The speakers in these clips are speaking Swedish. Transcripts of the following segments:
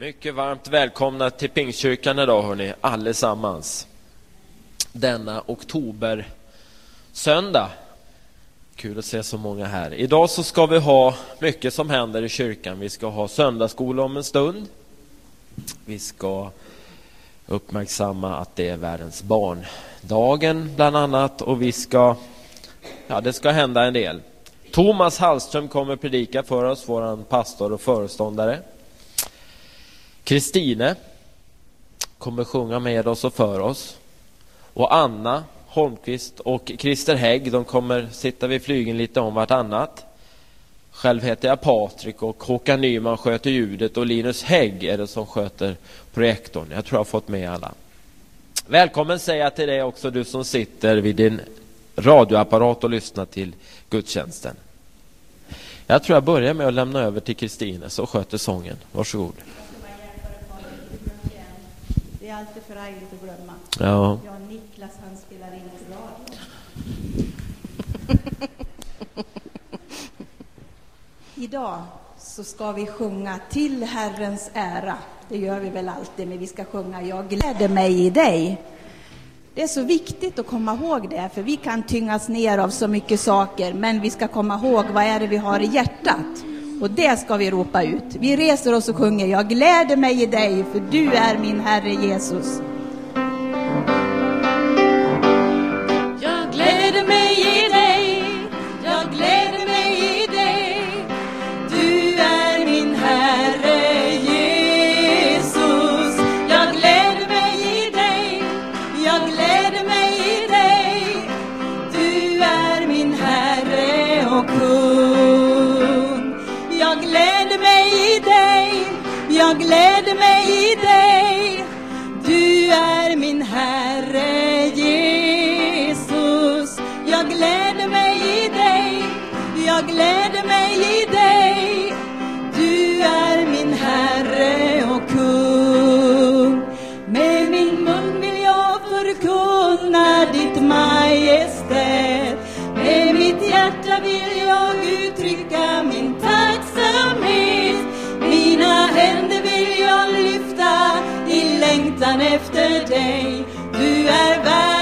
Mycket varmt välkomna till Pingstkyrkan idag hörni, allesammans. Denna oktober söndag. Kul att se så många här. Idag så ska vi ha mycket som händer i kyrkan. Vi ska ha söndagsskola om en stund. Vi ska uppmärksamma att det är världens barndagen bland annat och vi ska, ja det ska hända en del. Thomas Hallström kommer predika för oss, vår pastor och föreståndare. Kristine kommer sjunga med oss och för oss. Och Anna Holmqvist och Christer Hägg de kommer sitta vid flygen lite om vartannat. Själv heter jag Patrik och Håkan Nyman sköter ljudet och Linus Hägg är det som sköter projektorn. Jag tror jag har fått med alla. Välkommen säger jag till dig också du som sitter vid din radioapparat och lyssnar till gudstjänsten. Jag tror jag börjar med att lämna över till Kristine som sköter sången. Varsågod. Det är alltid förargligt att glömma. Ja. Och Niklas, han spelar in till radio. Idag så ska vi sjunga till Herrens ära. Det gör vi väl alltid, men vi ska sjunga Jag gläder mig i dig. Det är så viktigt att komma ihåg det, för vi kan tyngas ner av så mycket saker, men vi ska komma ihåg vad är det vi har i hjärtat. Och det ska vi ropa ut. Vi reser oss och sjunger Jag gläder mig i dig, för du är min Herre Jesus. Längtan efter dig. Du är värdig,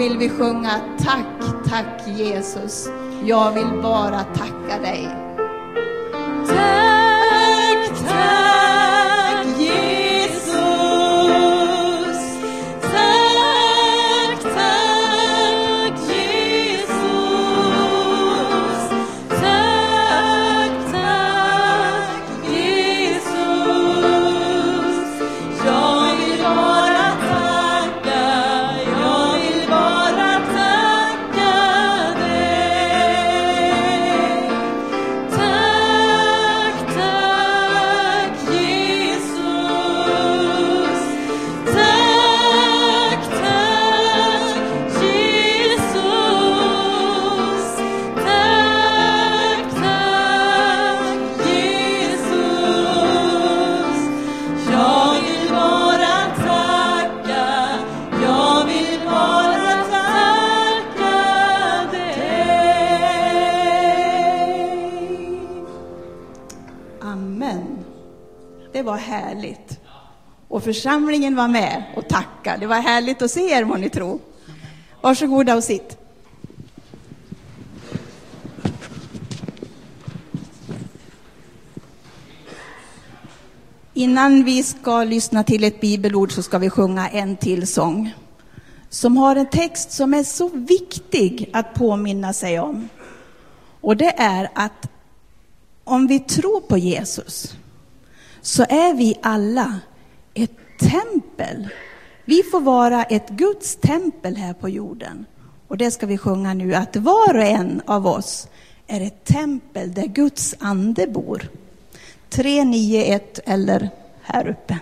vill vi sjunga Tack, tack Jesus. Jag vill bara tacka Amen. Det var härligt. Och församlingen var med och tackade. Det var härligt att se er, må ni tro. Varsågoda och sitt. Innan vi ska lyssna till ett bibelord så ska vi sjunga en till sång som har en text som är så viktig att påminna sig om. Och det är att om vi tror på Jesus så är vi alla ett tempel. Vi får vara ett Guds tempel här på jorden. Och det ska vi sjunga nu, att var och en av oss är ett tempel där Guds ande bor. 391 eller här uppe.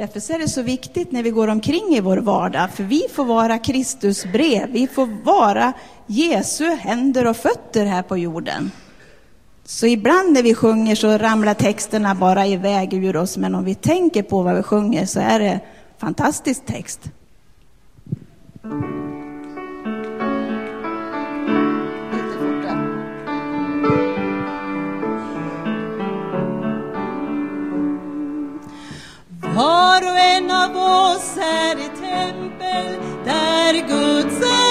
Därför är det så viktigt när vi går omkring i vår vardag, för vi får vara Kristus brev, vi får vara Jesu händer och fötter här på jorden. Så ibland när vi sjunger så ramlar texterna bara iväg ur oss, men om vi tänker på vad vi sjunger så är det fantastisk text. Var och en av oss är ett tempel där Guds är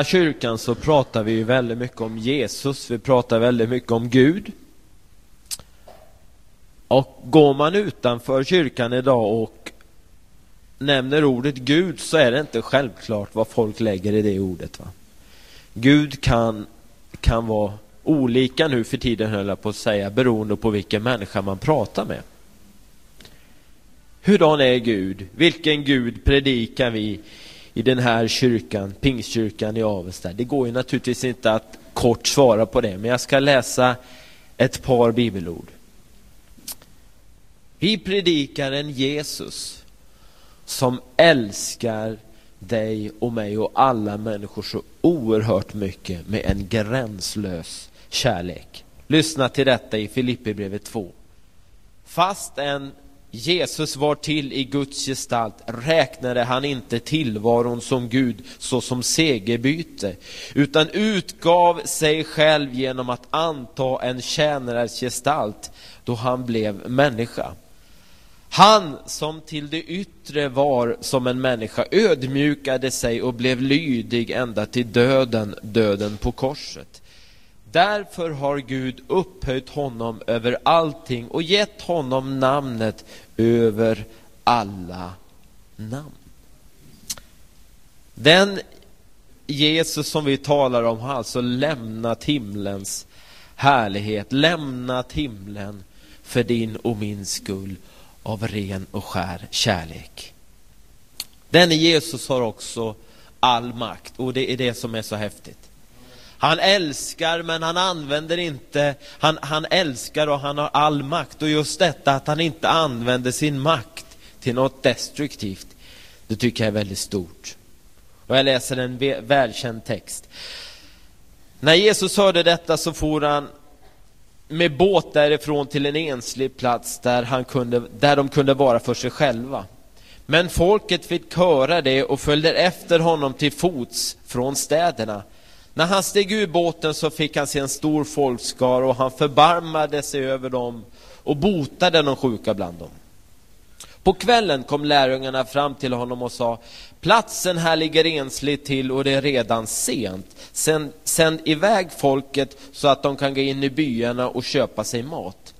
här kyrkan så pratar vi ju väldigt mycket om Jesus, vi pratar väldigt mycket om Gud. Och går man utanför kyrkan idag och nämner ordet Gud så är det inte självklart vad folk lägger i det ordet. Va? Gud kan, kan vara olika nu för tiden, höll jag på att säga, beroende på vilken människa man pratar med. Hurdan är Gud? Vilken Gud predikar vi i den här kyrkan, Pingstkyrkan i Avesta? Det går ju naturligtvis inte att kort svara på det, men jag ska läsa ett par bibelord. Vi predikar en Jesus som älskar dig och mig och alla människor så oerhört mycket med en gränslös kärlek. Lyssna till detta i Filipperbrevet 2. Fast en Jesus var till i Guds gestalt räknade han inte tillvaron som Gud såsom segerbyte utan utgav sig själv genom att anta en tjänares gestalt då han blev människa. Han som till det yttre var som en människa ödmjukade sig och blev lydig ända till döden, döden på korset. Därför har Gud upphöjt honom över allting och gett honom namnet över alla namn. Den Jesus som vi talar om har alltså lämnat himlens härlighet, lämnat himlen för din och min skull av ren och skär kärlek. Denne Jesus har också all makt och det är det som är så häftigt. Han älskar men han använder inte, han, han älskar och han har all makt och just detta att han inte använder sin makt till något destruktivt, det tycker jag är väldigt stort. Och jag läser en välkänd text. När Jesus hörde detta så for han med båt därifrån till en enslig plats där, han kunde, där de kunde vara för sig själva. Men folket fick höra det och följde efter honom till fots från städerna. När han steg ur båten så fick han se en stor folkskara och han förbarmade sig över dem och botade de sjuka bland dem. På kvällen kom lärjungarna fram till honom och sa Platsen här ligger ensligt till och det är redan sent. Sänd, sänd iväg folket så att de kan gå in i byarna och köpa sig mat.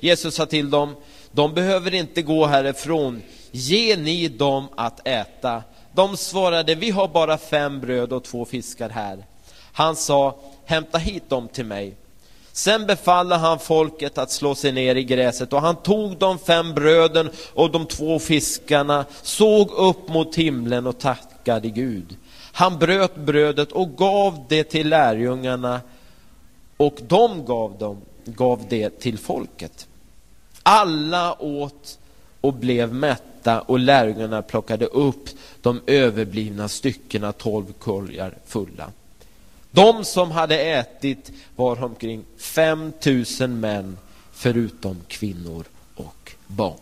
Jesus sa till dem De behöver inte gå härifrån. Ge ni dem att äta. De svarade Vi har bara fem bröd och två fiskar här. Han sa Hämta hit dem till mig. Sen befallde han folket att slå sig ner i gräset och han tog de fem bröden och de två fiskarna, såg upp mot himlen och tackade Gud. Han bröt brödet och gav det till lärjungarna och de gav, dem, gav det till folket. Alla åt och blev mätta och lärjungarna plockade upp de överblivna styckena, tolv korgar fulla. De som hade ätit var omkring 5 000 män förutom kvinnor och barn.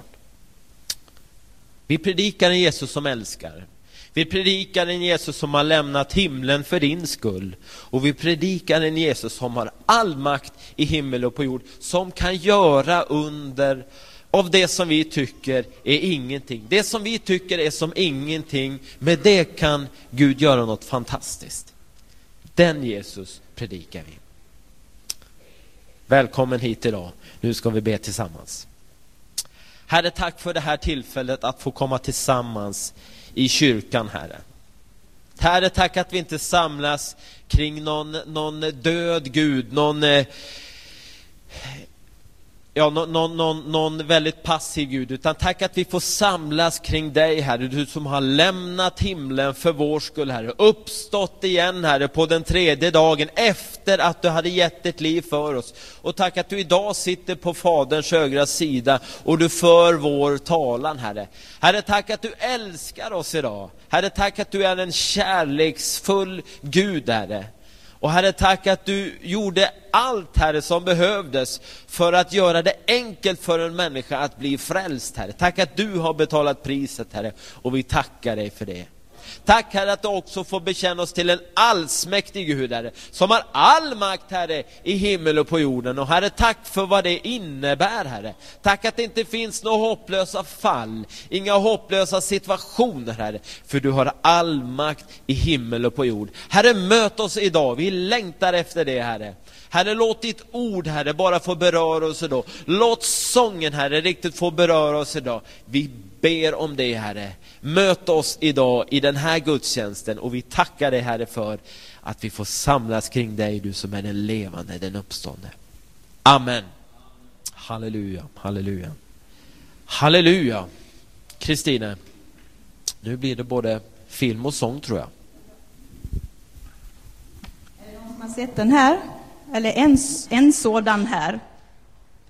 Vi predikar en Jesus som älskar. Vi predikar en Jesus som har lämnat himlen för din skull. Och vi predikar en Jesus som har all makt i himmel och på jord, som kan göra under av det som vi tycker är ingenting. Det som vi tycker är som ingenting, med det kan Gud göra något fantastiskt. Den Jesus predikar vi. Välkommen hit idag. Nu ska vi be tillsammans. Herre, tack för det här tillfället att få komma tillsammans i kyrkan, Herre. Herre, tack att vi inte samlas kring någon, någon död Gud, någon eh, ja, någon, någon, någon väldigt passiv Gud, utan tack att vi får samlas kring dig, Herre, du som har lämnat himlen för vår skull, Herre, uppstått igen, Herre, på den tredje dagen efter att du hade gett ditt liv för oss. Och tack att du idag sitter på Faderns högra sida och du för vår talan, Herre. Herre, tack att du älskar oss idag. Herre, tack att du är en kärleksfull Gud, Herre. Och Herre, tack att du gjorde allt, Herre, som behövdes för att göra det enkelt för en människa att bli frälst, Herre. Tack att du har betalat priset, Herre, och vi tackar dig för det. Tack Herre att du också får bekänna oss till en allsmäktig Gud Herre, som har all makt Herre i himmel och på jorden. Och Herre, tack för vad det innebär Herre. Tack att det inte finns några hopplösa fall, inga hopplösa situationer Herre, för du har all makt i himmel och på jord. Herre, möt oss idag, vi längtar efter det Herre. Herre, låt ditt ord, Herre, bara få beröra oss idag. Låt sången, Herre, riktigt få beröra oss idag. Vi ber om det, Herre. Möt oss idag i den här gudstjänsten och vi tackar dig, Herre, för att vi får samlas kring dig, du som är den levande, den uppståndne. Amen. Halleluja, halleluja. Halleluja. Kristine, nu blir det både film och sång, tror jag. Är det någon som har sett den här? Eller en, en sådan här?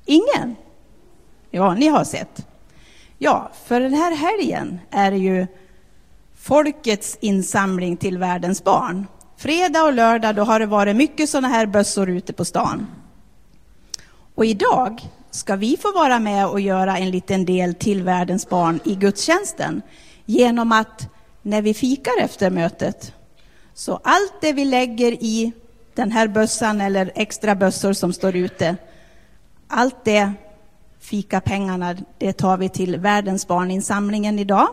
Ingen? Ja, ni har sett. Ja, för den här helgen är det ju folkets insamling till världens barn. Fredag och lördag då har det varit mycket sådana här bössor ute på stan. Och idag ska vi få vara med och göra en liten del till världens barn i gudstjänsten genom att när vi fikar efter mötet så allt det vi lägger i den här bössan eller extra bössor som står ute, allt det fikapengarna, det tar vi till Världens barninsamlingen idag.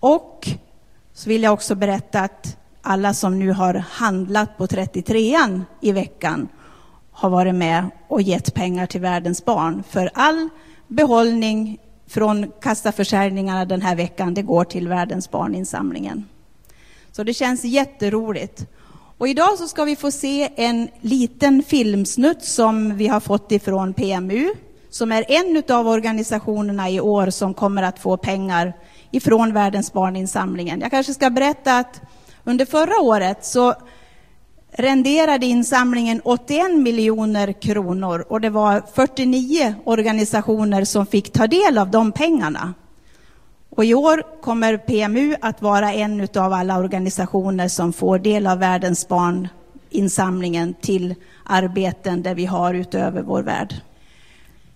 Och så vill jag också berätta att alla som nu har handlat på 33an i veckan har varit med och gett pengar till Världens barn. För all behållning från kassaförsäljningarna den här veckan, det går till Världens barninsamlingen. Så det känns jätteroligt. Och idag så ska vi få se en liten filmsnutt som vi har fått ifrån PMU, som är en av organisationerna i år som kommer att få pengar ifrån Världens barninsamlingen. Jag kanske ska berätta att under förra året så renderade insamlingen 81 miljoner kronor och det var 49 organisationer som fick ta del av de pengarna. Och I år kommer PMU att vara en av alla organisationer som får del av Världens barninsamlingen till arbeten där vi har utöver vår värld.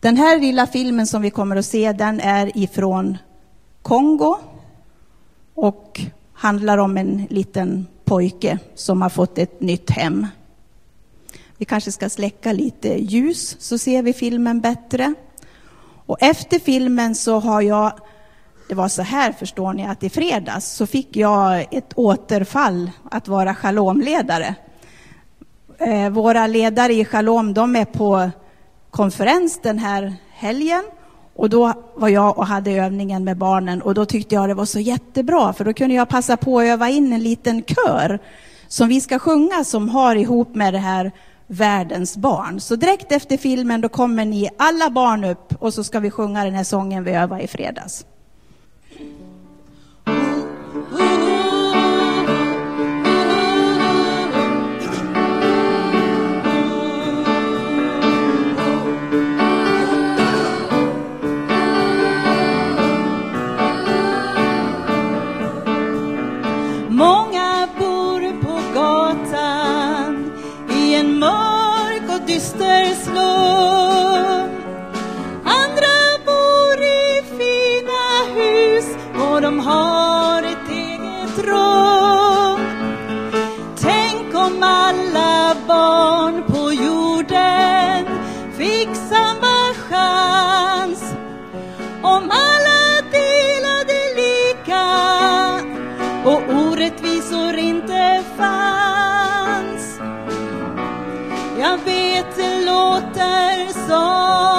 Den här lilla filmen som vi kommer att se, den är ifrån Kongo och handlar om en liten pojke som har fått ett nytt hem. Vi kanske ska släcka lite ljus så ser vi filmen bättre. Och efter filmen så har jag, det var så här förstår ni, att i fredags så fick jag ett återfall att vara shalomledare. Eh, våra ledare i Shalom, de är på konferens den här helgen och då var jag och hade övningen med barnen och då tyckte jag det var så jättebra för då kunde jag passa på att öva in en liten kör som vi ska sjunga som har ihop med det här världens barn. Så direkt efter filmen då kommer ni alla barn upp och så ska vi sjunga den här sången vi övade i fredags. triste 走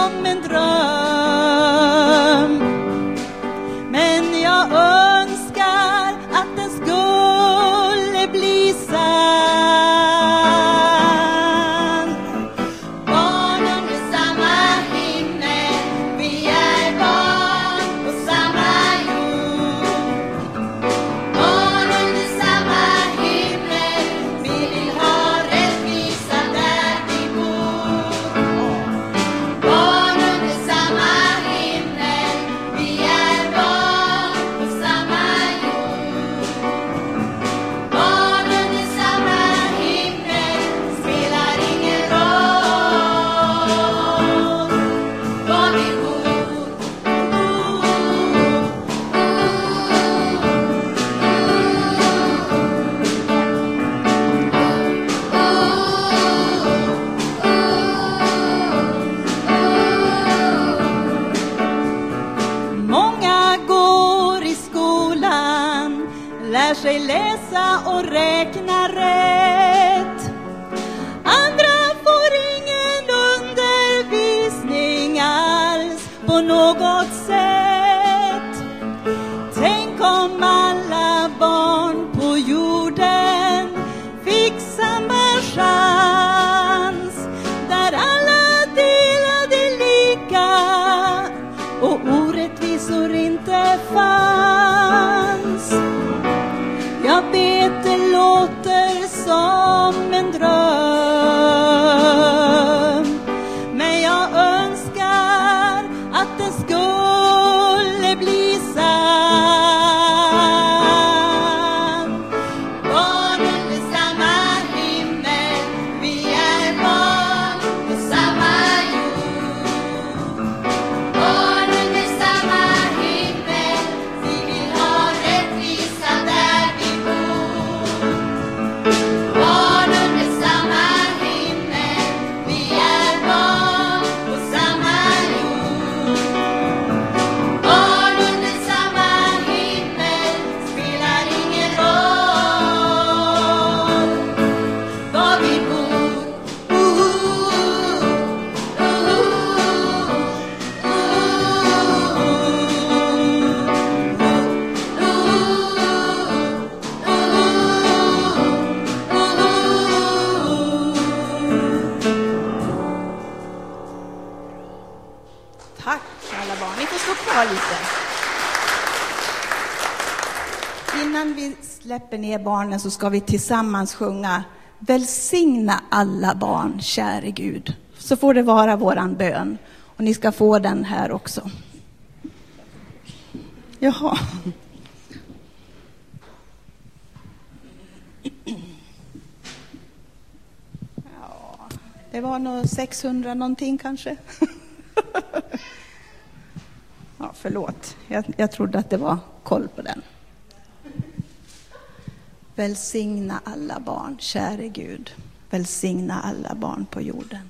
ner så ska vi tillsammans sjunga Välsigna alla barn, käre Gud. Så får det vara våran bön. Och ni ska få den här också. Jaha. Ja, det var nog 600 någonting kanske. Ja, förlåt, jag, jag trodde att det var koll på den. Välsigna alla barn, käre Gud. Välsigna alla barn på jorden.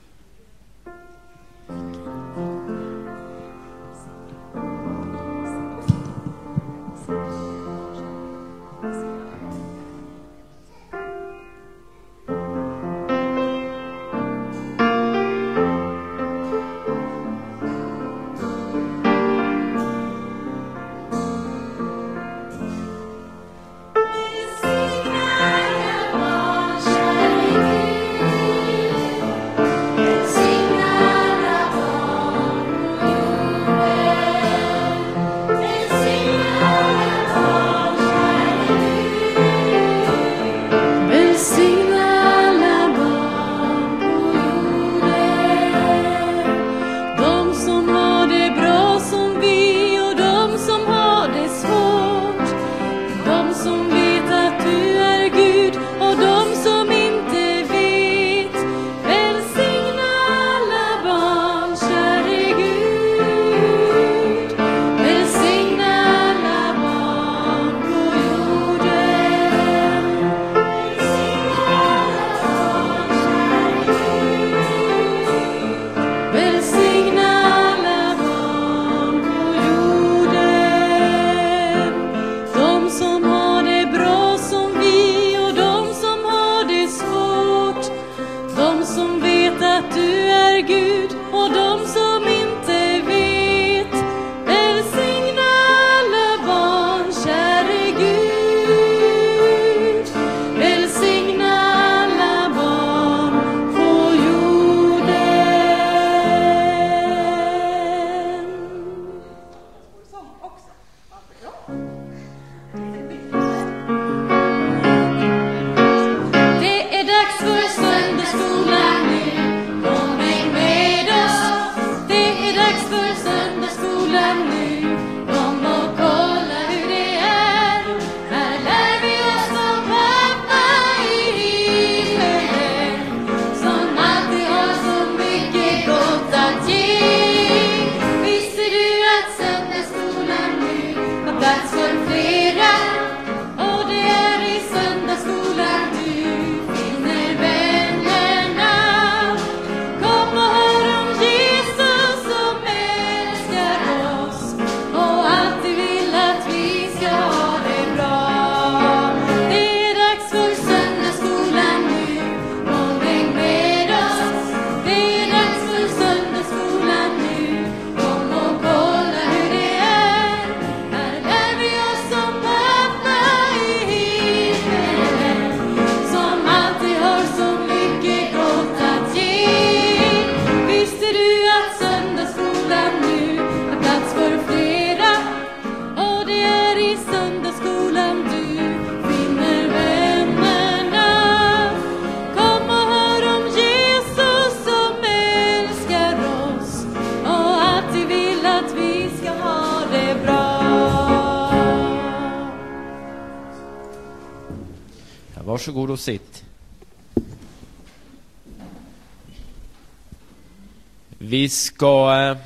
Ska eh,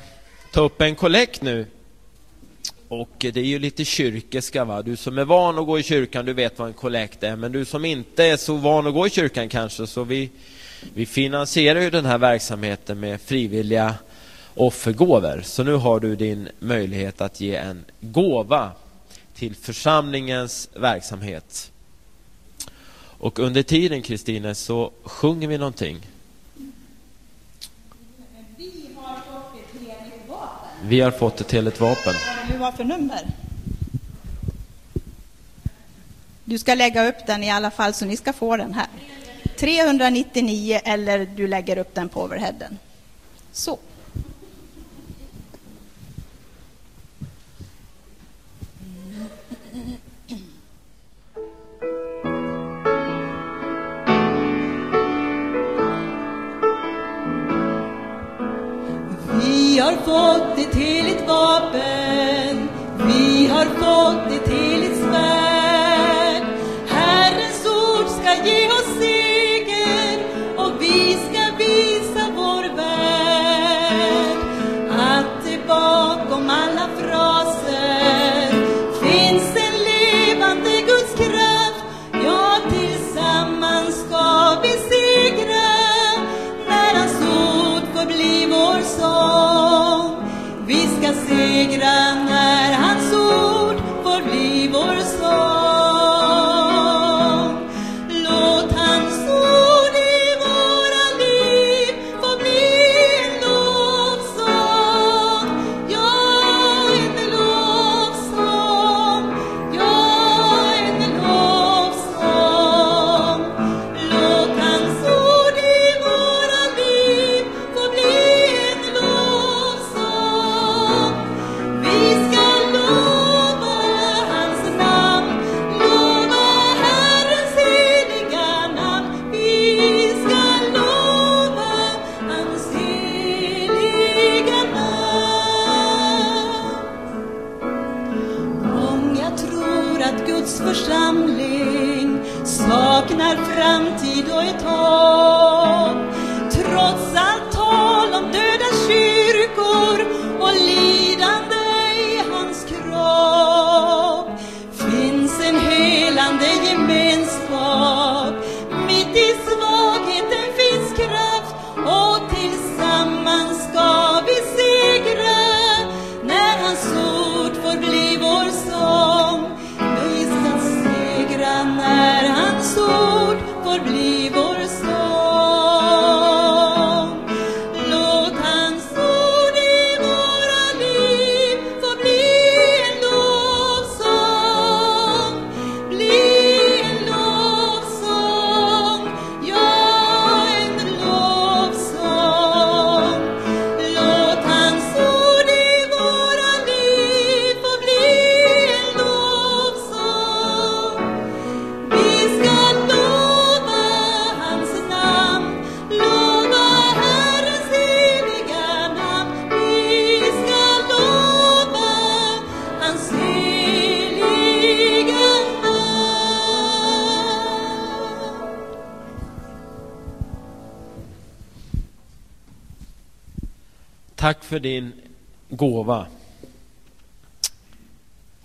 ta upp en kollekt nu. Och det är ju lite kyrkiska va. Du som är van att gå i kyrkan, du vet vad en kollekt är. Men du som inte är så van att gå i kyrkan kanske, så vi, vi finansierar ju den här verksamheten med frivilliga offergåvor. Så nu har du din möjlighet att ge en gåva till församlingens verksamhet. Och under tiden, Kristine, så sjunger vi någonting. Vi har fått ett heligt vapen. Vi har fått ett heligt vapen. Vad var för nummer? Du ska lägga upp den i alla fall, så ni ska få den här. 399 eller du lägger upp den på overheaden. Så. Fått har fått ett vapen. Vi har fått ett heligt svärd. Herrens ord ska ge oss seger och vi ska visa ska din gåva.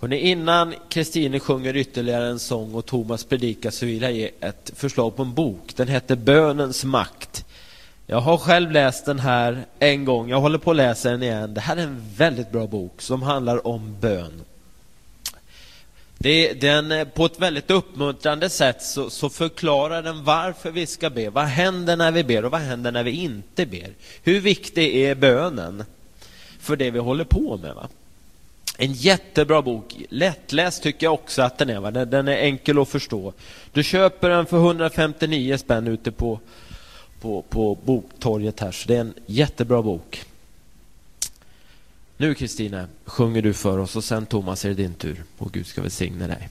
Hörrni, innan Kristine sjunger ytterligare en sång och Thomas predikar så vill jag ge ett förslag på en bok. Den heter Bönens makt. Jag har själv läst den här en gång. Jag håller på att läsa den igen. Det här är en väldigt bra bok som handlar om bön. Det, den, på ett väldigt uppmuntrande sätt så, så förklarar den varför vi ska be. Vad händer när vi ber och vad händer när vi inte ber? Hur viktig är bönen för det vi håller på med? Va? En jättebra bok. Lättläst tycker jag också att den är. Va? Den, är enkel att förstå. Du köper den för 159 spänn ute på, på, på boktorget här. Så det är en jättebra bok. Nu Kristina sjunger du för oss och sen Thomas är det din tur. Och Gud ska välsigna dig.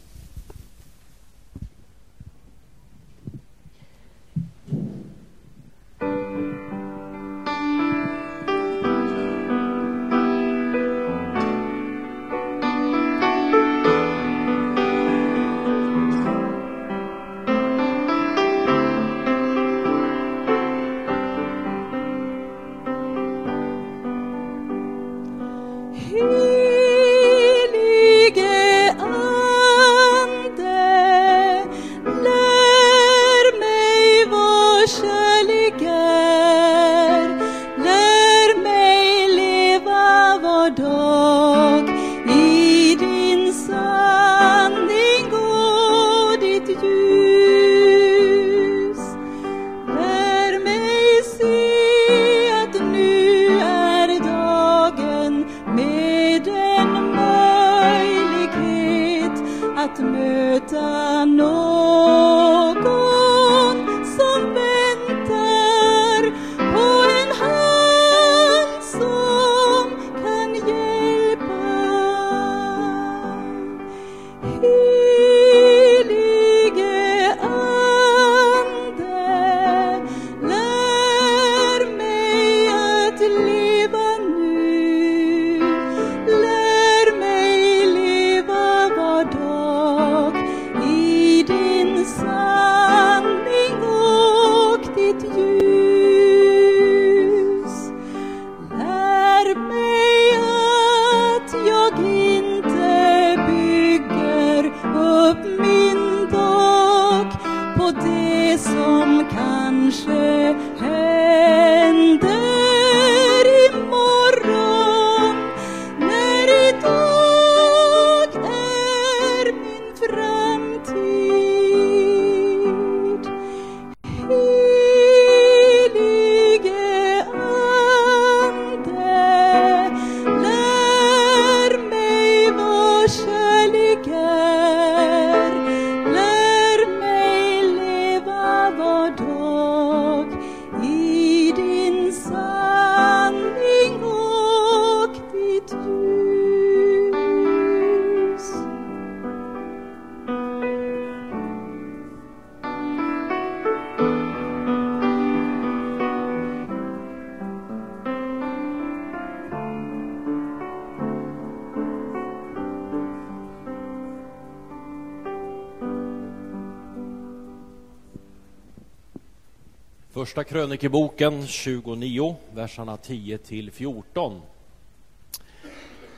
Första krönikeboken 29, verserna 10 till 14.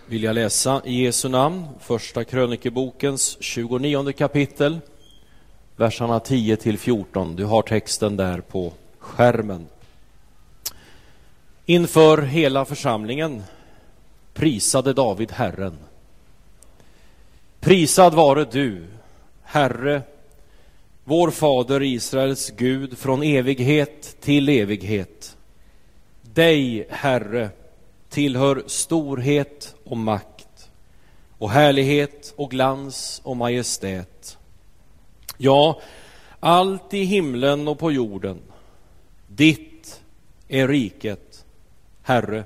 Vill jag läsa i Jesu namn, Första krönikebokens 29 kapitel, verserna 10 till 14. Du har texten där på skärmen. Inför hela församlingen prisade David Herren. Prisad vare du, Herre, vår fader Israels Gud från evighet till evighet. Dig, Herre, tillhör storhet och makt och härlighet och glans och majestät. Ja, allt i himlen och på jorden. Ditt är riket, Herre,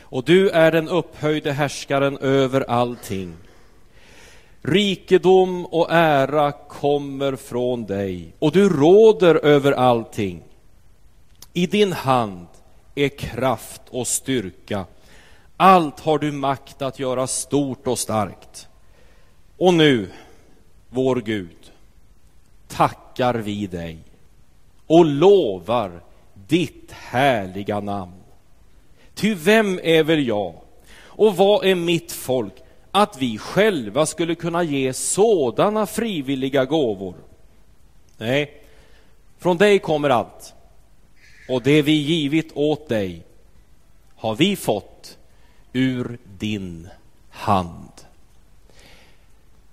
och du är den upphöjde härskaren över allting. Rikedom och ära kommer från dig och du råder över allting. I din hand är kraft och styrka. Allt har du makt att göra stort och starkt. Och nu, vår Gud, tackar vi dig och lovar ditt härliga namn. Ty vem är väl jag och vad är mitt folk att vi själva skulle kunna ge sådana frivilliga gåvor? Nej, från dig kommer allt. Och det vi givit åt dig har vi fått ur din hand.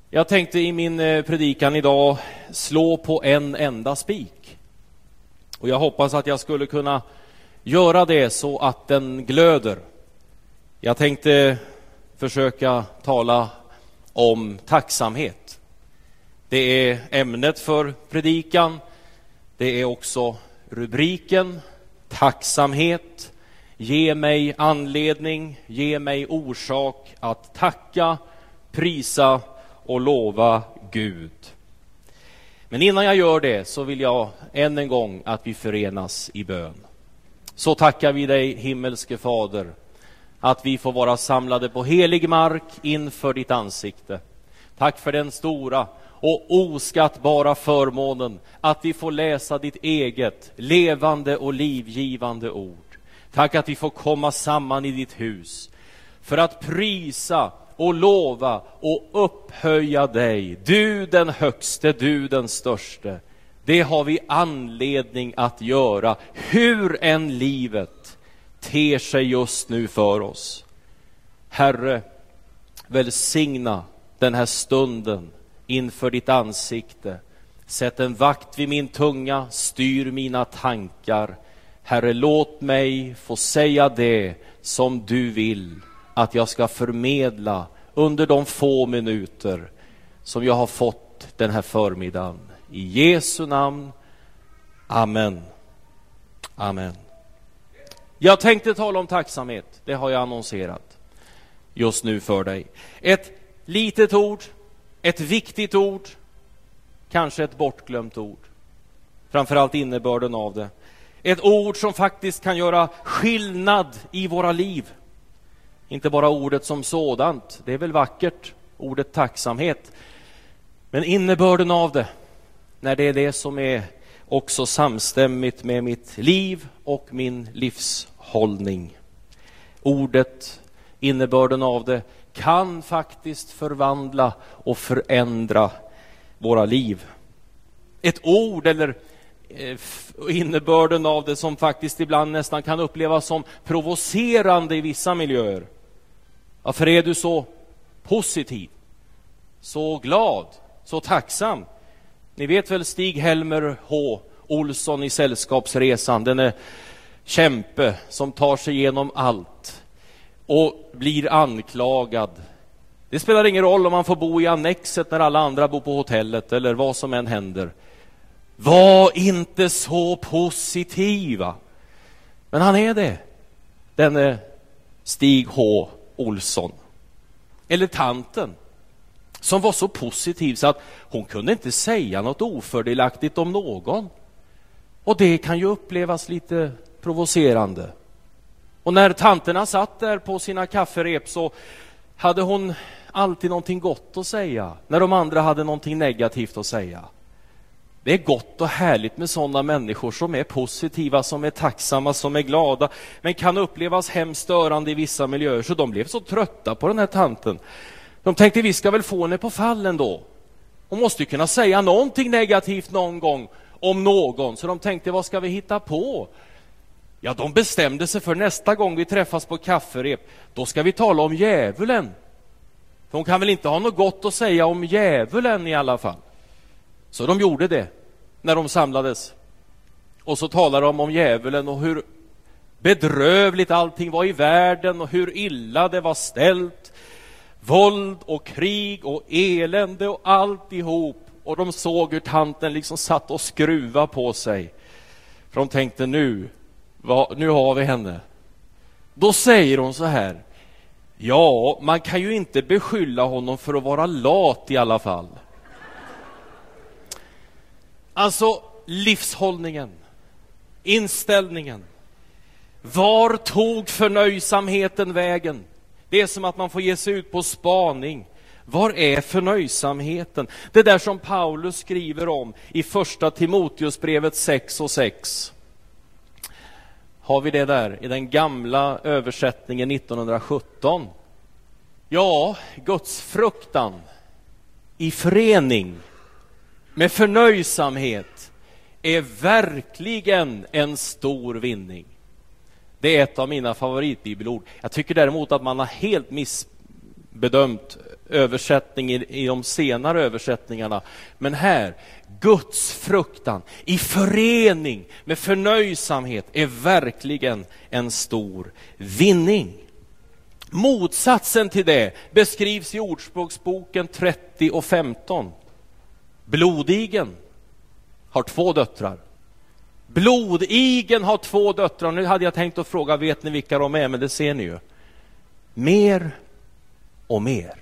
Jag tänkte i min eh, predikan idag slå på en enda spik. Och jag hoppas att jag skulle kunna göra det så att den glöder. Jag tänkte försöka tala om tacksamhet. Det är ämnet för predikan. Det är också rubriken tacksamhet. Ge mig anledning, ge mig orsak att tacka, prisa och lova Gud. Men innan jag gör det så vill jag än en gång att vi förenas i bön. Så tackar vi dig, himmelske Fader, att vi får vara samlade på helig mark inför ditt ansikte. Tack för den stora och oskattbara förmånen att vi får läsa ditt eget levande och livgivande ord. Tack att vi får komma samman i ditt hus för att prisa och lova och upphöja dig. Du den högste, du den störste. Det har vi anledning att göra, hur än livet ter sig just nu för oss. Herre, välsigna den här stunden inför ditt ansikte. Sätt en vakt vid min tunga, styr mina tankar. Herre, låt mig få säga det som du vill att jag ska förmedla under de få minuter som jag har fått den här förmiddagen. I Jesu namn. Amen. Amen. Jag tänkte tala om tacksamhet. Det har jag annonserat just nu för dig. Ett litet ord, ett viktigt ord, kanske ett bortglömt ord. Framförallt innebörden av det. Ett ord som faktiskt kan göra skillnad i våra liv. Inte bara ordet som sådant, det är väl vackert, ordet tacksamhet. Men innebörden av det, när det är det som är också samstämmigt med mitt liv och min livshållning. Ordet, innebörden av det, kan faktiskt förvandla och förändra våra liv. Ett ord eller eh, innebörden av det som faktiskt ibland nästan kan upplevas som provocerande i vissa miljöer. Varför är du så positiv, så glad, så tacksam? Ni vet väl Stig-Helmer H. Olsson i Sällskapsresan, denne kämpe som tar sig igenom allt och blir anklagad. Det spelar ingen roll om man får bo i annexet när alla andra bor på hotellet eller vad som än händer. Var inte så positiva. Men han är det, denne Stig H. Olsson. Eller tanten, som var så positiv så att hon kunde inte säga något ofördelaktigt om någon. Och det kan ju upplevas lite provocerande. Och när tanterna satt där på sina kafferep så hade hon alltid någonting gott att säga, när de andra hade någonting negativt att säga. Det är gott och härligt med sådana människor som är positiva, som är tacksamma, som är glada, men kan upplevas hemskt störande i vissa miljöer, så de blev så trötta på den här tanten. De tänkte, vi ska väl få henne på fall ändå. Hon måste ju kunna säga någonting negativt någon gång om någon, så de tänkte, vad ska vi hitta på? Ja, de bestämde sig för nästa gång vi träffas på kafferep, då ska vi tala om djävulen. För hon kan väl inte ha något gott att säga om djävulen i alla fall. Så de gjorde det när de samlades. Och så talade de om djävulen och hur bedrövligt allting var i världen och hur illa det var ställt. Våld och krig och elände och alltihop. Och de såg hur tanten liksom satt och skruva på sig. För de tänkte nu, vad, nu har vi henne. Då säger hon så här. Ja, man kan ju inte beskylla honom för att vara lat i alla fall. Alltså livshållningen, inställningen. Var tog förnöjsamheten vägen? Det är som att man får ge sig ut på spaning. Var är förnöjsamheten? Det där som Paulus skriver om i första Timoteusbrevet 6 och 6. Har vi det där i den gamla översättningen 1917? Ja, Guds fruktan i förening med förnöjsamhet är verkligen en stor vinning. Det är ett av mina favoritbibelord. Jag tycker däremot att man har helt missbedömt översättning i, i de senare översättningarna. Men här, Guds fruktan i förening med förnöjsamhet är verkligen en stor vinning. Motsatsen till det beskrivs i Ordspråksboken 30 och 15. Blodigen har två döttrar. Blodigen har två döttrar. Nu hade jag tänkt att fråga, vet ni vilka de är? Men det ser ni ju. Mer och mer.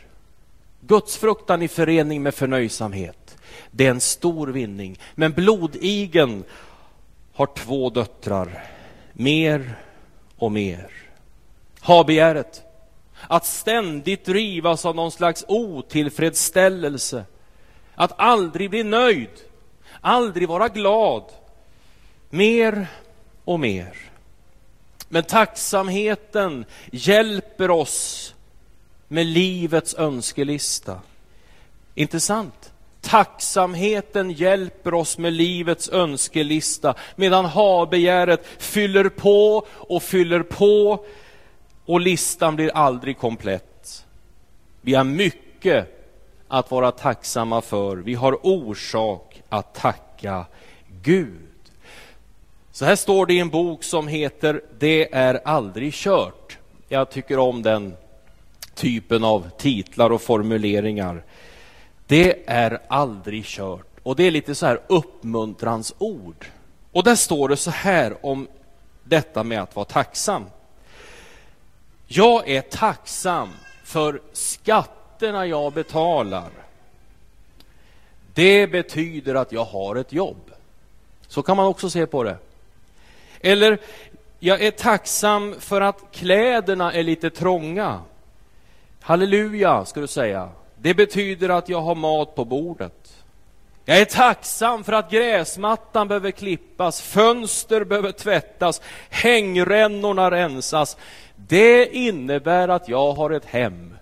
Gudsfruktan i förening med förnöjsamhet. Det är en stor vinning. Men blodigen har två döttrar. Mer och mer. Ha begäret. Att ständigt drivas av någon slags otillfredsställelse att aldrig bli nöjd, aldrig vara glad. Mer och mer. Men tacksamheten hjälper oss med livets önskelista. Intressant. Tacksamheten hjälper oss med livets önskelista medan ha-begäret fyller på och fyller på och listan blir aldrig komplett. Vi har mycket att vara tacksamma för. Vi har orsak att tacka Gud. Så här står det i en bok som heter Det är aldrig kört. Jag tycker om den typen av titlar och formuleringar. Det är aldrig kört. Och det är lite så här uppmuntrans ord. Och där står det så här om detta med att vara tacksam. Jag är tacksam för skatterna jag betalar, det betyder att jag har ett jobb. Så kan man också se på det. Eller, jag är tacksam för att kläderna är lite trånga. Halleluja, ska du säga. Det betyder att jag har mat på bordet. Jag är tacksam för att gräsmattan behöver klippas, fönster behöver tvättas, hängrännorna rensas. Det innebär att jag har ett hem.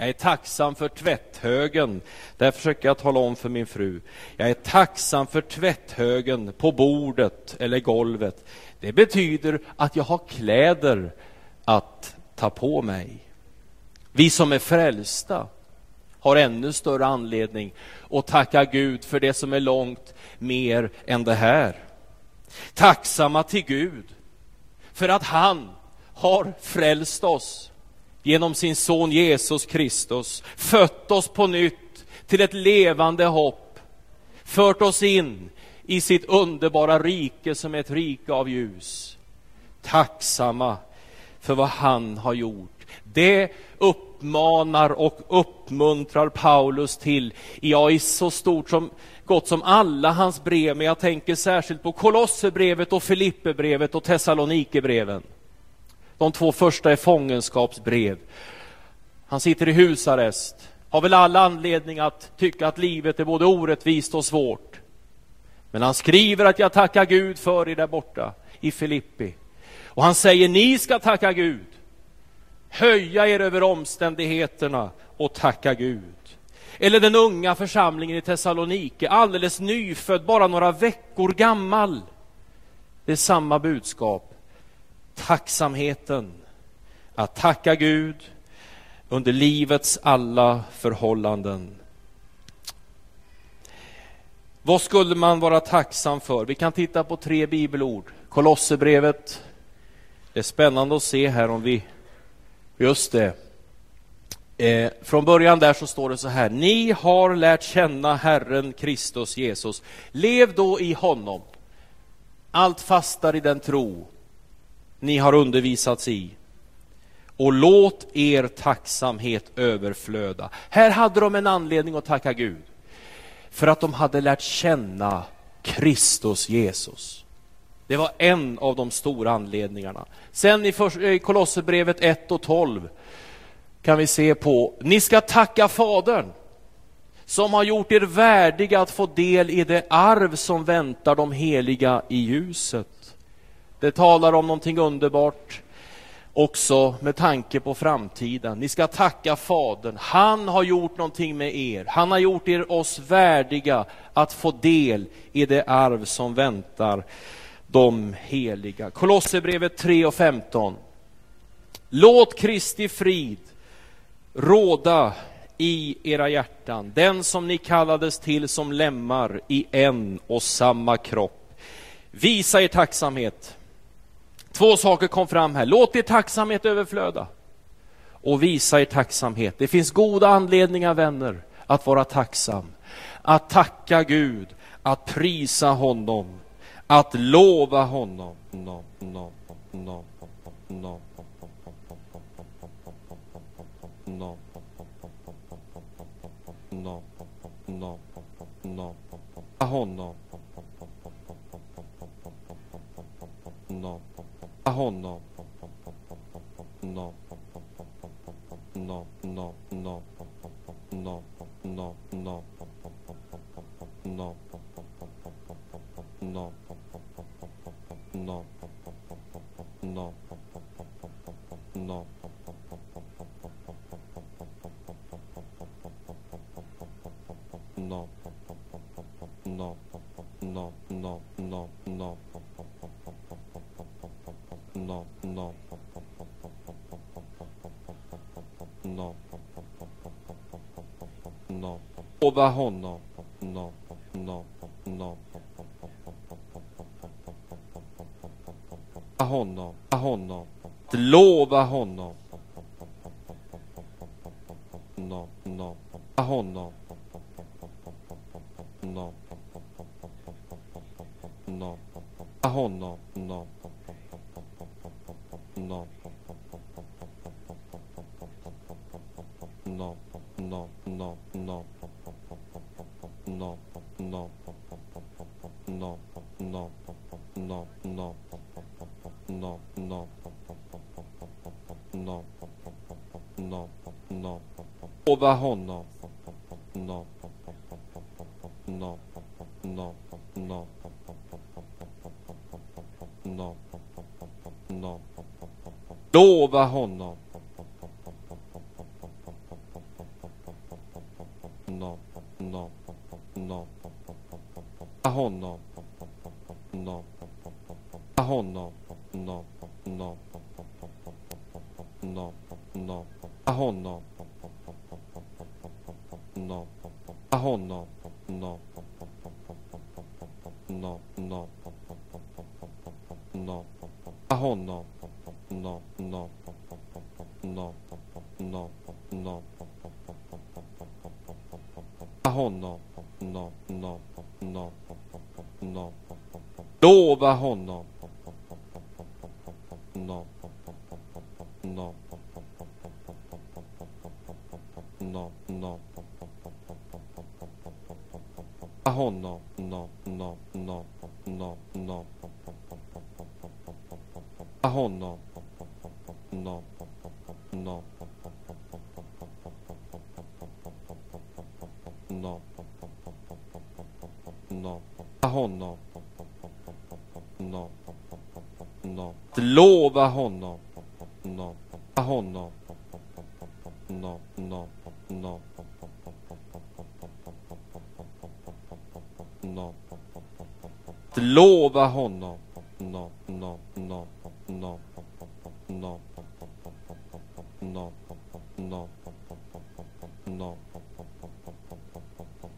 Jag är tacksam för tvätthögen. Där försöker jag tala om för min fru. Jag är tacksam för tvätthögen på bordet eller golvet. Det betyder att jag har kläder att ta på mig. Vi som är frälsta har ännu större anledning att tacka Gud för det som är långt mer än det här. Tacksamma till Gud för att han har frälst oss genom sin son Jesus Kristus, fött oss på nytt till ett levande hopp, fört oss in i sitt underbara rike som ett rike av ljus. Tacksamma för vad han har gjort. Det uppmanar och uppmuntrar Paulus till, ja, i så stort som gott som alla hans brev, men jag tänker särskilt på Kolosserbrevet och Filipperbrevet och Thessalonikerbreven. De två första är fångenskapsbrev. Han sitter i husarrest, har väl alla anledning att tycka att livet är både orättvist och svårt. Men han skriver att jag tackar Gud för er där borta i Filippi. Och han säger, ni ska tacka Gud. Höja er över omständigheterna och tacka Gud. Eller den unga församlingen i Thessalonike, alldeles nyfödd, bara några veckor gammal. Det är samma budskap. Tacksamheten, att tacka Gud under livets alla förhållanden. Vad skulle man vara tacksam för? Vi kan titta på tre bibelord. Kolosserbrevet. Det är spännande att se här om vi... Just det. Eh, från början där så står det så här. Ni har lärt känna Herren Kristus Jesus. Lev då i honom. Allt fastar i den tro ni har undervisats i. Och låt er tacksamhet överflöda. Här hade de en anledning att tacka Gud. För att de hade lärt känna Kristus Jesus. Det var en av de stora anledningarna. Sen i Kolosserbrevet 1 och 12 kan vi se på, ni ska tacka Fadern som har gjort er värdiga att få del i det arv som väntar de heliga i ljuset. Det talar om någonting underbart också med tanke på framtiden. Ni ska tacka Fadern. Han har gjort någonting med er. Han har gjort er oss värdiga att få del i det arv som väntar de heliga. Kolosserbrevet 3 och 15. Låt Kristi frid råda i era hjärtan, den som ni kallades till som lemmar i en och samma kropp. Visa er tacksamhet. Två saker kom fram här. Låt er tacksamhet överflöda och visa er tacksamhet. Det finns goda anledningar, vänner, att vara tacksam. Att tacka Gud, att prisa honom, att lova honom. No, no, no, honom. honom lova honom. honom, lova honom. Lova honom. Lova honom. Lova honom. lova honom. honom. lova honom.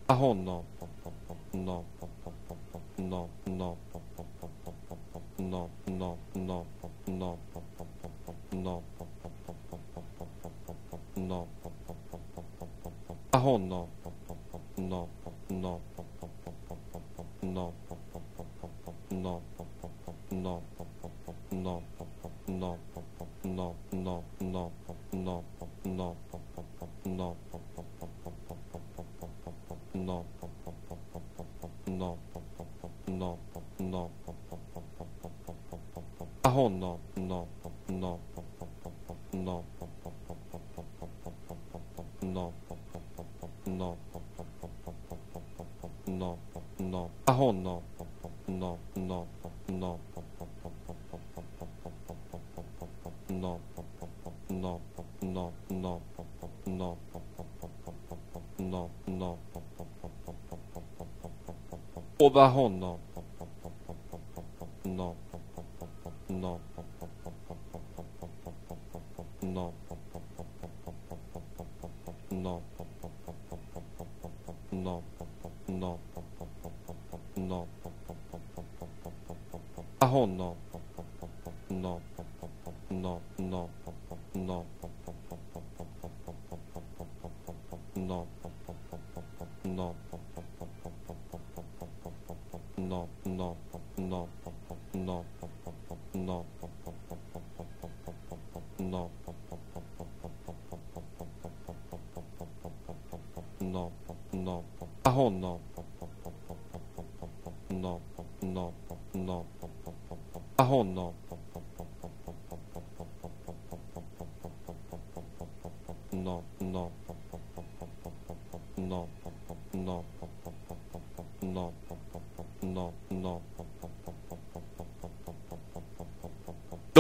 Honom. honom. och var honom.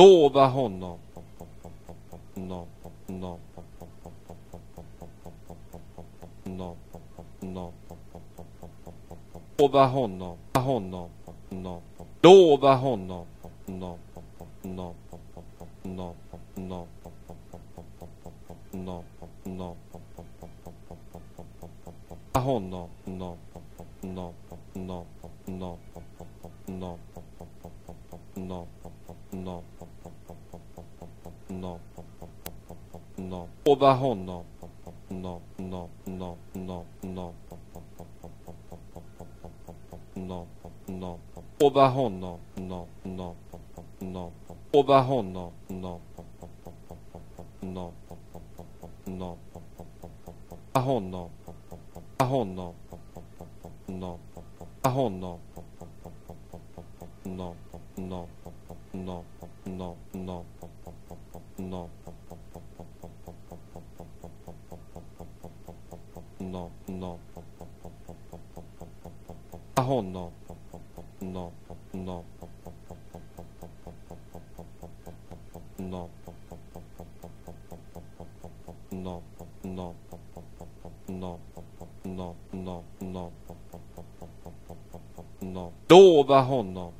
förståva honom. Lova honom, honom, lova honom, honom, honom, honom, honom, honom, honom, Oba honom. Oba honom. honom. honom. Ahonop. Lova honom.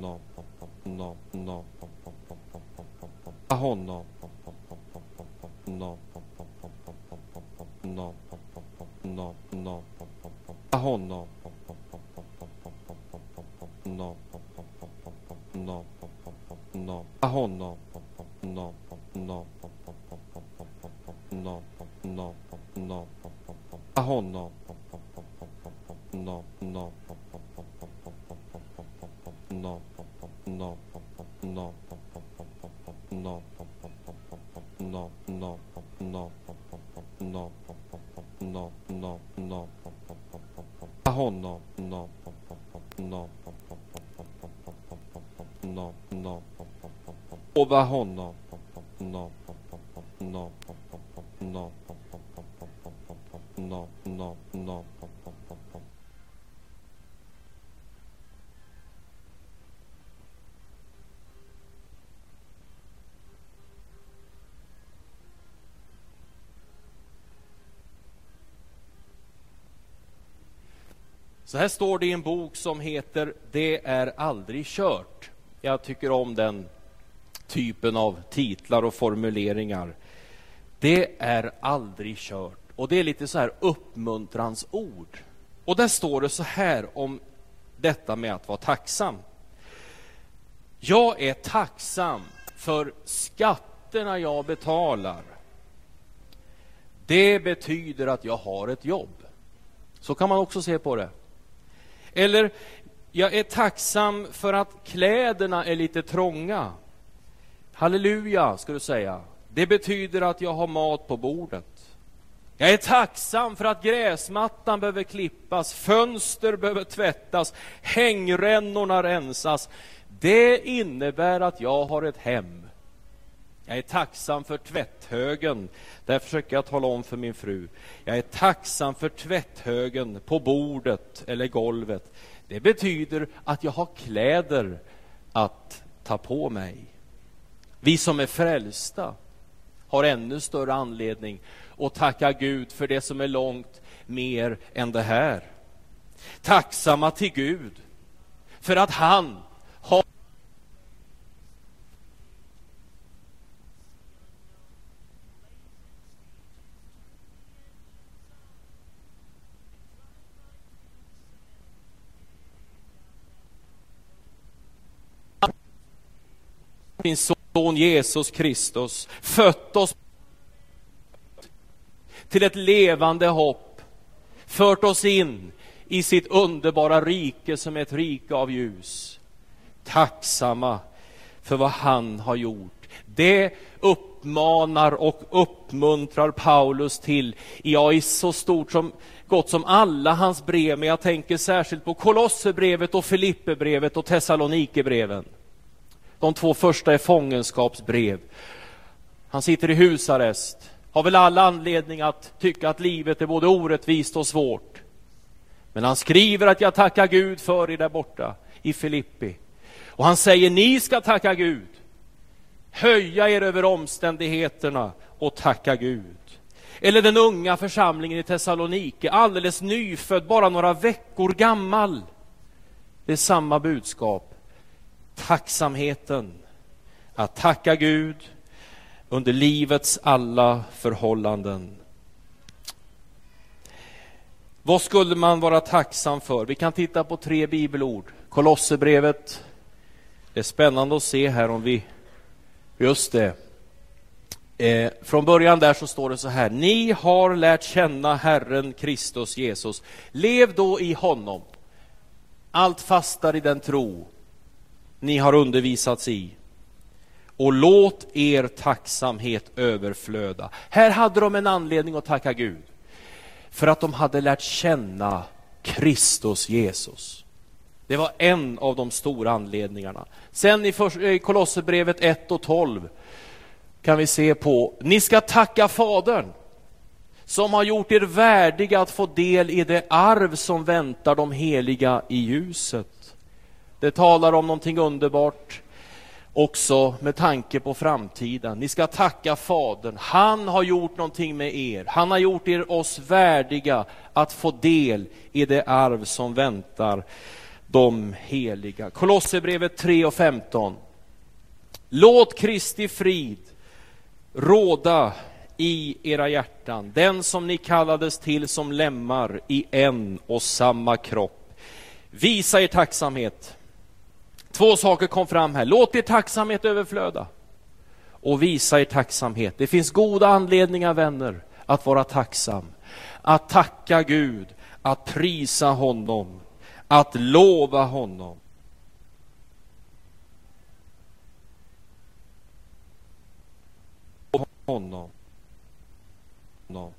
ののポアポのポのポのポホポのポのアホの。Lova honom. Så här står det i en bok som heter Det är aldrig kört. Jag tycker om den typen av titlar och formuleringar. Det är aldrig kört. Och det är lite så här uppmuntrans ord. Och där står det så här om detta med att vara tacksam. Jag är tacksam för skatterna jag betalar. Det betyder att jag har ett jobb. Så kan man också se på det. Eller, jag är tacksam för att kläderna är lite trånga. Halleluja, ska du säga. Det betyder att jag har mat på bordet. Jag är tacksam för att gräsmattan behöver klippas, fönster behöver tvättas, hängrännorna rensas. Det innebär att jag har ett hem. Jag är tacksam för tvätthögen. Där försöker jag tala om för min fru. Jag är tacksam för tvätthögen på bordet eller golvet. Det betyder att jag har kläder att ta på mig. Vi som är frälsta har ännu större anledning att tacka Gud för det som är långt mer än det här. Tacksamma till Gud för att han har sin son Jesus Kristus fött oss till ett levande hopp, fört oss in i sitt underbara rike som ett rike av ljus. Tacksamma för vad han har gjort. Det uppmanar och uppmuntrar Paulus till, ja, i så stort som gott som alla hans brev, men jag tänker särskilt på Kolosserbrevet och Filipperbrevet och Thessalonikerbreven. De två första är fångenskapsbrev. Han sitter i husarrest, har väl alla anledning att tycka att livet är både orättvist och svårt. Men han skriver att jag tackar Gud för er där borta i Filippi. Och han säger, ni ska tacka Gud. Höja er över omständigheterna och tacka Gud. Eller den unga församlingen i Thessalonike, alldeles nyfödd, bara några veckor gammal. Det är samma budskap. Tacksamheten, att tacka Gud under livets alla förhållanden. Vad skulle man vara tacksam för? Vi kan titta på tre bibelord. Kolosserbrevet. Det är spännande att se här om vi... Just det. Eh, från början där så står det så här. Ni har lärt känna Herren Kristus Jesus. Lev då i honom. Allt fastar i den tro ni har undervisats i. Och låt er tacksamhet överflöda. Här hade de en anledning att tacka Gud. För att de hade lärt känna Kristus Jesus. Det var en av de stora anledningarna. Sen i Kolosserbrevet 1 och 12 kan vi se på, ni ska tacka Fadern som har gjort er värdiga att få del i det arv som väntar de heliga i ljuset. Det talar om någonting underbart också med tanke på framtiden. Ni ska tacka Fadern. Han har gjort någonting med er. Han har gjort er oss värdiga att få del i det arv som väntar de heliga. Kolosserbrevet 3 och 15. Låt Kristi frid råda i era hjärtan, den som ni kallades till som lemmar i en och samma kropp. Visa er tacksamhet. Två saker kom fram här. Låt er tacksamhet överflöda och visa er tacksamhet. Det finns goda anledningar, vänner, att vara tacksam. Att tacka Gud, att prisa honom, att lova honom. honom. honom.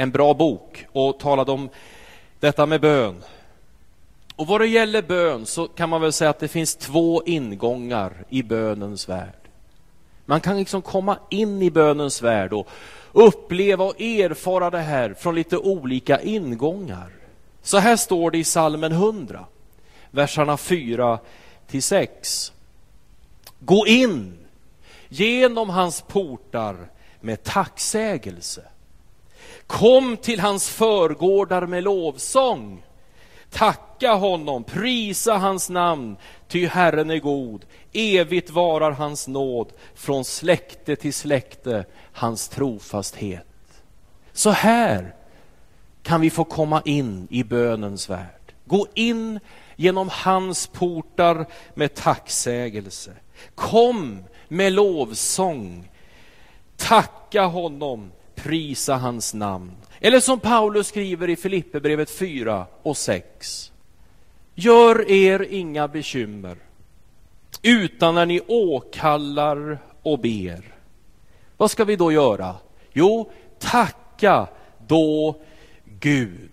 En bra bok och talade om detta med bön. Och vad det gäller bön så kan man väl säga att det finns två ingångar i bönens värld. Man kan liksom komma in i bönens värld och uppleva och erfara det här från lite olika ingångar. Så här står det i salmen 100 verserna 4 till 6. Gå in genom hans portar med tacksägelse. Kom till hans förgårdar med lovsång. Tacka honom, prisa hans namn, ty Herren är god. Evigt varar hans nåd, från släkte till släkte hans trofasthet. Så här kan vi få komma in i bönens värld. Gå in genom hans portar med tacksägelse. Kom med lovsång. Tacka honom, prisa hans namn. Eller som Paulus skriver i Filipperbrevet 4 och 6. Gör er inga bekymmer, utan när ni åkallar och ber. Vad ska vi då göra? Jo, tacka då Gud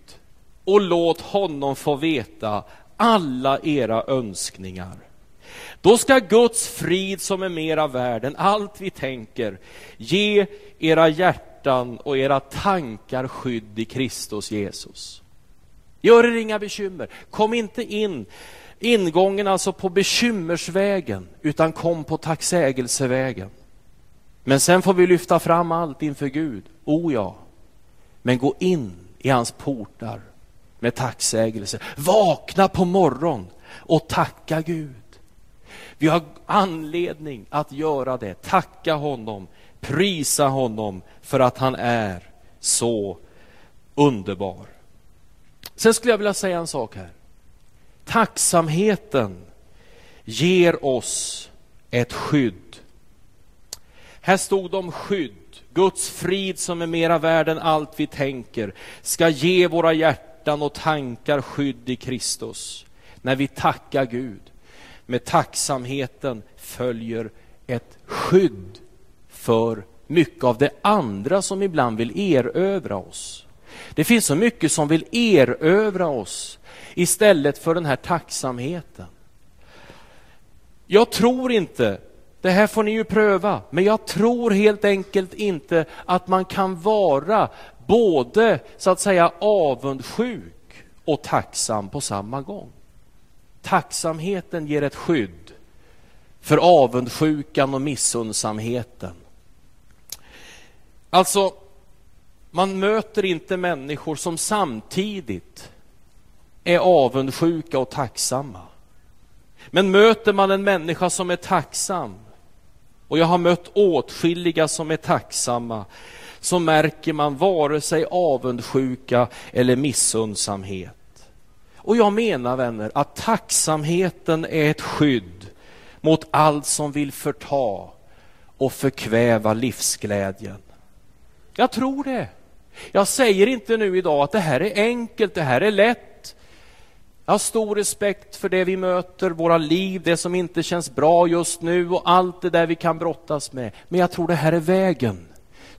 och låt honom få veta alla era önskningar. Då ska Guds frid som är mera värd än allt vi tänker ge era hjärtan och era tankar skydd i Kristus Jesus. Gör er inga bekymmer. Kom inte in ingången alltså på bekymmersvägen, utan kom på tacksägelsevägen. Men sen får vi lyfta fram allt inför Gud. O ja, men gå in i hans portar med tacksägelse. Vakna på morgon och tacka Gud. Vi har anledning att göra det. Tacka honom, prisa honom för att han är så underbar. Sen skulle jag vilja säga en sak här. Tacksamheten ger oss ett skydd. Här stod om skydd. Guds frid som är mera värd än allt vi tänker ska ge våra hjärtan hjärtan och tankar skydd i Kristus. När vi tackar Gud. Med tacksamheten följer ett skydd för mycket av det andra som ibland vill erövra oss. Det finns så mycket som vill erövra oss istället för den här tacksamheten. Jag tror inte, det här får ni ju pröva, men jag tror helt enkelt inte att man kan vara både så att säga avundsjuk och tacksam på samma gång. Tacksamheten ger ett skydd för avundsjukan och missundsamheten. Alltså, man möter inte människor som samtidigt är avundsjuka och tacksamma. Men möter man en människa som är tacksam, och jag har mött åtskilliga som är tacksamma, så märker man vare sig avundsjuka eller missundsamhet. Och jag menar vänner att tacksamheten är ett skydd mot allt som vill förta och förkväva livsglädjen. Jag tror det. Jag säger inte nu idag att det här är enkelt, det här är lätt. Jag har stor respekt för det vi möter, våra liv, det som inte känns bra just nu och allt det där vi kan brottas med. Men jag tror det här är vägen.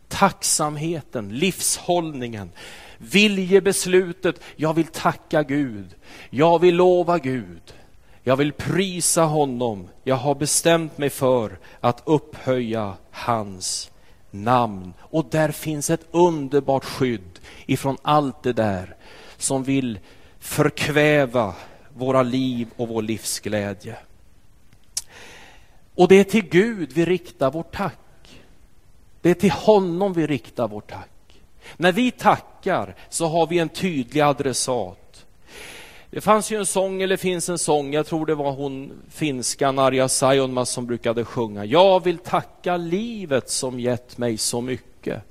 Tacksamheten, livshållningen, viljebeslutet. Jag vill tacka Gud. Jag vill lova Gud. Jag vill prisa honom. Jag har bestämt mig för att upphöja hans namn. Och där finns ett underbart skydd ifrån allt det där som vill förkväva våra liv och vår livsglädje. Och det är till Gud vi riktar vårt tack. Det är till honom vi riktar vårt tack. När vi tackar så har vi en tydlig adressat. Det fanns ju en sång, eller finns en sång, jag tror det var hon finska Narja Saijonmaa som brukade sjunga. Jag vill tacka livet som gett mig så mycket.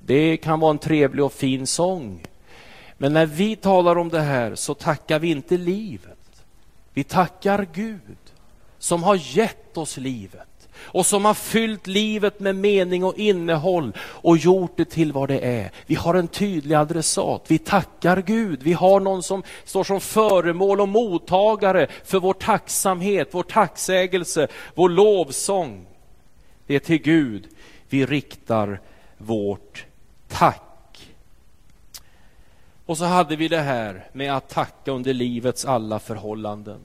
Det kan vara en trevlig och fin sång. Men när vi talar om det här så tackar vi inte livet. Vi tackar Gud som har gett oss livet och som har fyllt livet med mening och innehåll och gjort det till vad det är. Vi har en tydlig adressat. Vi tackar Gud. Vi har någon som står som föremål och mottagare för vår tacksamhet, vår tacksägelse, vår lovsång. Det är till Gud vi riktar vårt tack. Och så hade vi det här med att tacka under livets alla förhållanden.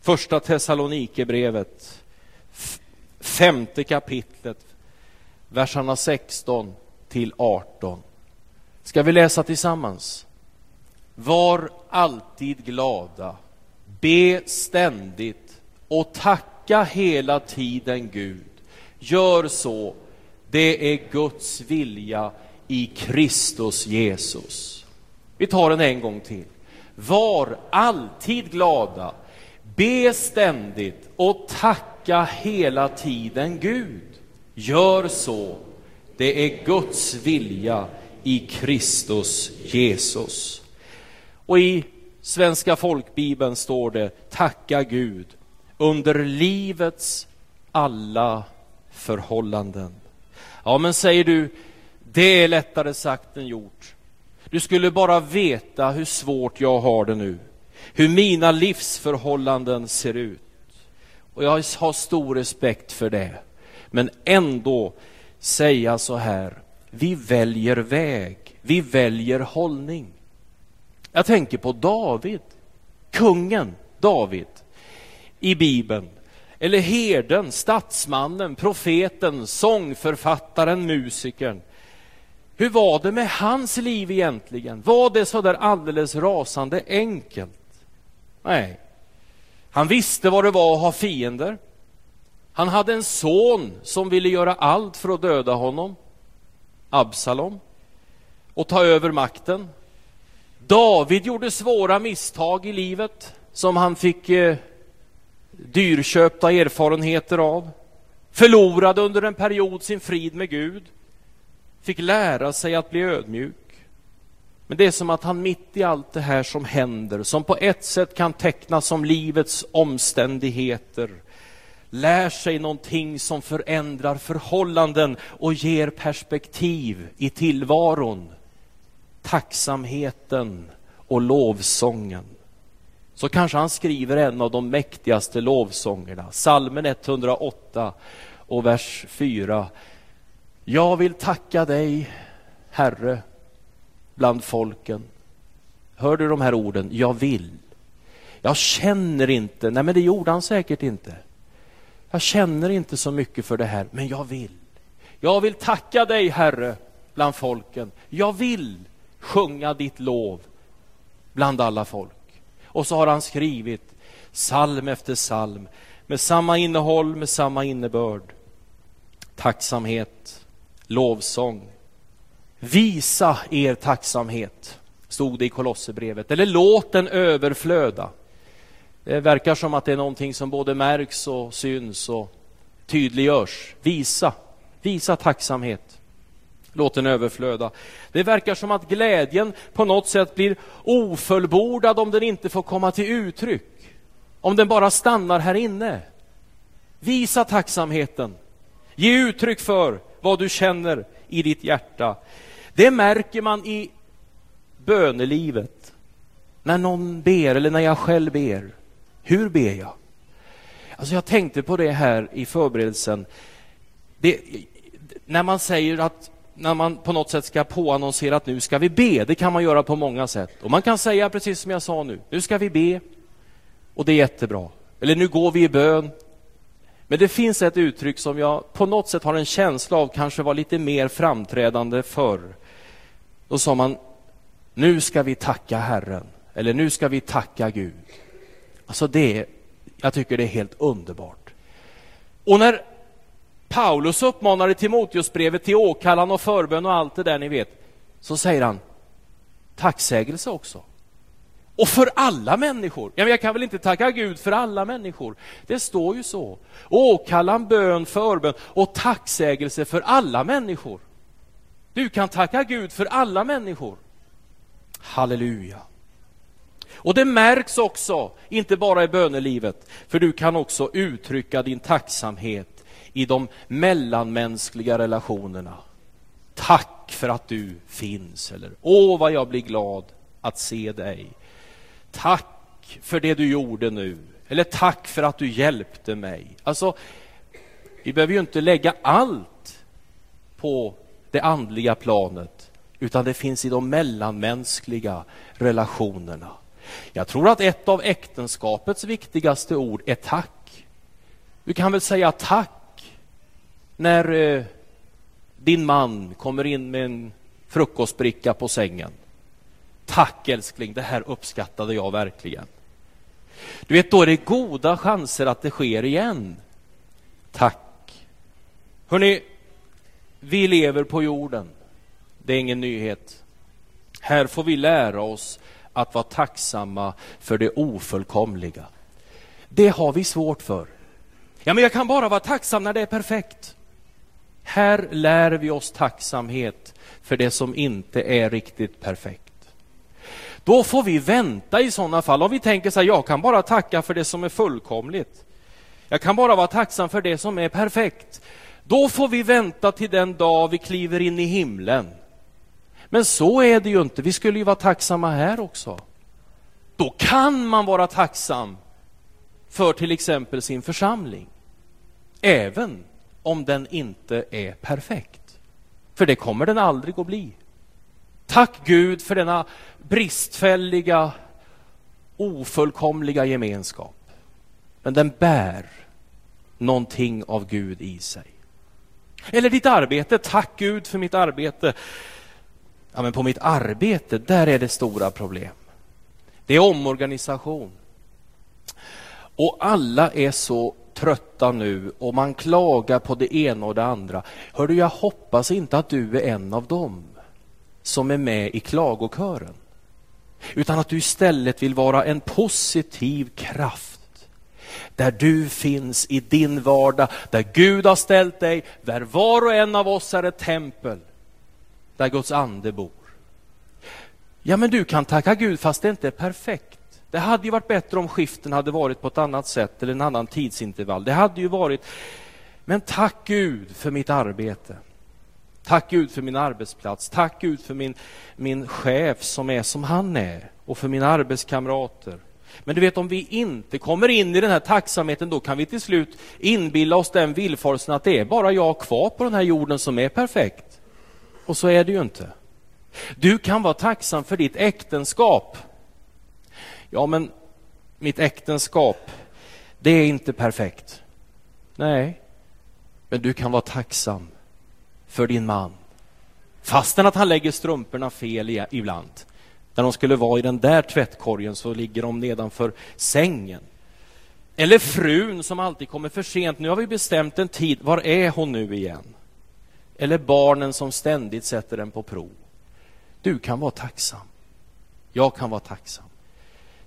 Första Thessalonikerbrevet femte kapitlet, verserna 16 till 18. Ska vi läsa tillsammans? Var alltid glada, be ständigt och tacka hela tiden Gud. Gör så, det är Guds vilja i Kristus Jesus. Vi tar den en gång till. Var alltid glada, be ständigt och tacka tacka hela tiden Gud. Gör så. Det är Guds vilja i Kristus Jesus. Och i Svenska folkbibeln står det tacka Gud under livets alla förhållanden. Ja, men säger du, det är lättare sagt än gjort. Du skulle bara veta hur svårt jag har det nu, hur mina livsförhållanden ser ut. Och jag har stor respekt för det. Men ändå säga så här, vi väljer väg, vi väljer hållning. Jag tänker på David, kungen David i Bibeln. Eller herden, statsmannen, profeten, sångförfattaren, musikern. Hur var det med hans liv egentligen? Var det så där alldeles rasande enkelt? Nej, han visste vad det var att ha fiender. Han hade en son som ville göra allt för att döda honom, Absalom, och ta över makten. David gjorde svåra misstag i livet som han fick eh, dyrköpta erfarenheter av. Förlorade under en period sin frid med Gud. Fick lära sig att bli ödmjuk. Men det är som att han mitt i allt det här som händer, som på ett sätt kan tecknas som livets omständigheter, lär sig någonting som förändrar förhållanden och ger perspektiv i tillvaron. Tacksamheten och lovsången. Så kanske han skriver en av de mäktigaste lovsångerna, salmen 108 och vers 4. Jag vill tacka dig, Herre, bland folken. Hör du de här orden? Jag vill. Jag känner inte, nej men det gjorde han säkert inte. Jag känner inte så mycket för det här, men jag vill. Jag vill tacka dig, Herre, bland folken. Jag vill sjunga ditt lov bland alla folk. Och så har han skrivit psalm efter psalm. med samma innehåll, med samma innebörd. Tacksamhet, lovsång. Visa er tacksamhet, stod det i Kolosserbrevet, eller låt den överflöda. Det verkar som att det är någonting som både märks och syns och tydliggörs. Visa, visa tacksamhet. Låt den överflöda. Det verkar som att glädjen på något sätt blir ofullbordad om den inte får komma till uttryck. Om den bara stannar här inne. Visa tacksamheten. Ge uttryck för vad du känner i ditt hjärta. Det märker man i bönelivet. När någon ber eller när jag själv ber. Hur ber jag? Alltså jag tänkte på det här i förberedelsen. Det, när man säger att när man på något sätt ska påannonsera att nu ska vi be, det kan man göra på många sätt. Och man kan säga precis som jag sa nu, nu ska vi be och det är jättebra. Eller nu går vi i bön. Men det finns ett uttryck som jag på något sätt har en känsla av kanske var lite mer framträdande förr. Då sa man, nu ska vi tacka Herren, eller nu ska vi tacka Gud. Alltså det, jag tycker det är helt underbart. Och när Paulus uppmanar i Timoteusbrevet till åkallan och förbön och allt det där ni vet, så säger han tacksägelse också. Och för alla människor. Ja, men jag kan väl inte tacka Gud för alla människor? Det står ju så. Åkallan, bön, förbön och tacksägelse för alla människor. Du kan tacka Gud för alla människor. Halleluja. Och det märks också, inte bara i bönelivet, för du kan också uttrycka din tacksamhet i de mellanmänskliga relationerna. Tack för att du finns, eller åh vad jag blir glad att se dig. Tack för det du gjorde nu, eller tack för att du hjälpte mig. Alltså, vi behöver ju inte lägga allt på det andliga planet, utan det finns i de mellanmänskliga relationerna. Jag tror att ett av äktenskapets viktigaste ord är tack. Du kan väl säga tack när eh, din man kommer in med en frukostbricka på sängen. Tack älskling, det här uppskattade jag verkligen. Du vet, då är det goda chanser att det sker igen. Tack. Hörrni, vi lever på jorden. Det är ingen nyhet. Här får vi lära oss att vara tacksamma för det ofullkomliga. Det har vi svårt för. Ja, men jag kan bara vara tacksam när det är perfekt. Här lär vi oss tacksamhet för det som inte är riktigt perfekt. Då får vi vänta i sådana fall. Om vi tänker så här, jag kan bara tacka för det som är fullkomligt. Jag kan bara vara tacksam för det som är perfekt. Då får vi vänta till den dag vi kliver in i himlen. Men så är det ju inte. Vi skulle ju vara tacksamma här också. Då kan man vara tacksam för till exempel sin församling. Även om den inte är perfekt. För det kommer den aldrig att bli. Tack Gud för denna bristfälliga, ofullkomliga gemenskap. Men den bär någonting av Gud i sig. Eller ditt arbete. Tack Gud för mitt arbete. Ja, men på mitt arbete, där är det stora problem. Det är omorganisation. Och alla är så trötta nu och man klagar på det ena och det andra. Hör du, jag hoppas inte att du är en av dem som är med i klagokören. Utan att du istället vill vara en positiv kraft. Där du finns i din vardag, där Gud har ställt dig, där var och en av oss är ett tempel. Där Guds ande bor. Ja, men du kan tacka Gud fast det inte är perfekt. Det hade ju varit bättre om skiften hade varit på ett annat sätt eller en annan tidsintervall. Det hade ju varit... Men tack Gud för mitt arbete. Tack Gud för min arbetsplats. Tack Gud för min, min chef som är som han är och för mina arbetskamrater. Men du vet, om vi inte kommer in i den här tacksamheten, då kan vi till slut inbilla oss den villfarelsen att det är bara jag kvar på den här jorden som är perfekt. Och så är det ju inte. Du kan vara tacksam för ditt äktenskap. Ja, men mitt äktenskap, det är inte perfekt. Nej, men du kan vara tacksam för din man. Fastän att han lägger strumporna fel ibland. När de skulle vara i den där tvättkorgen så ligger de nedanför sängen. Eller frun som alltid kommer för sent. Nu har vi bestämt en tid. Var är hon nu igen? Eller barnen som ständigt sätter den på prov. Du kan vara tacksam. Jag kan vara tacksam.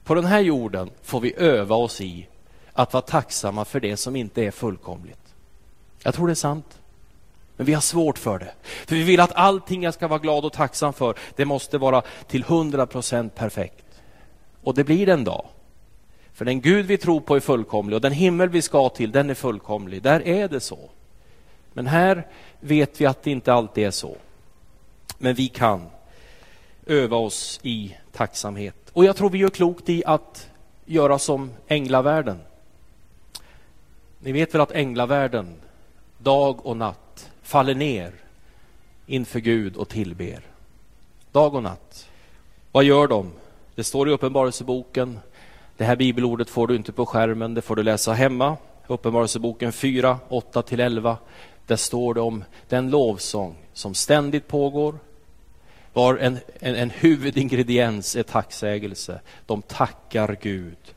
På den här jorden får vi öva oss i att vara tacksamma för det som inte är fullkomligt. Jag tror det är sant. Men vi har svårt för det. För vi vill att allting jag ska vara glad och tacksam för, det måste vara till hundra procent perfekt. Och det blir det en dag. För den Gud vi tror på är fullkomlig och den himmel vi ska till, den är fullkomlig. Där är det så. Men här vet vi att det inte alltid är så. Men vi kan öva oss i tacksamhet. Och jag tror vi gör klokt i att göra som änglavärlden. Ni vet väl att änglavärlden dag och natt faller ner inför Gud och tillber. Dag och natt. Vad gör de? Det står i Uppenbarelseboken. Det här bibelordet får du inte på skärmen, det får du läsa hemma. Uppenbarelseboken 4, 8-11. Där står det om den lovsång som ständigt pågår, var en, en, en huvudingrediens är tacksägelse. De tackar Gud.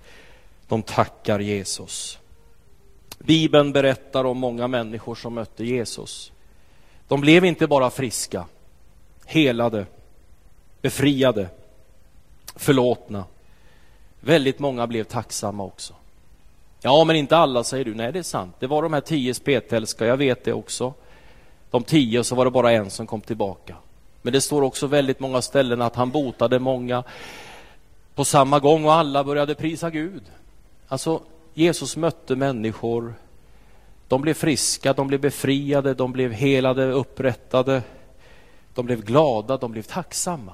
De tackar Jesus. Bibeln berättar om många människor som mötte Jesus. De blev inte bara friska, helade, befriade, förlåtna. Väldigt många blev tacksamma också. Ja, men inte alla, säger du. Nej, det är sant. Det var de här tio spetälska, jag vet det också. De tio, och så var det bara en som kom tillbaka. Men det står också väldigt många ställen att han botade många på samma gång och alla började prisa Gud. Alltså, Jesus mötte människor. De blev friska, de blev befriade, de blev helade, upprättade. De blev glada, de blev tacksamma.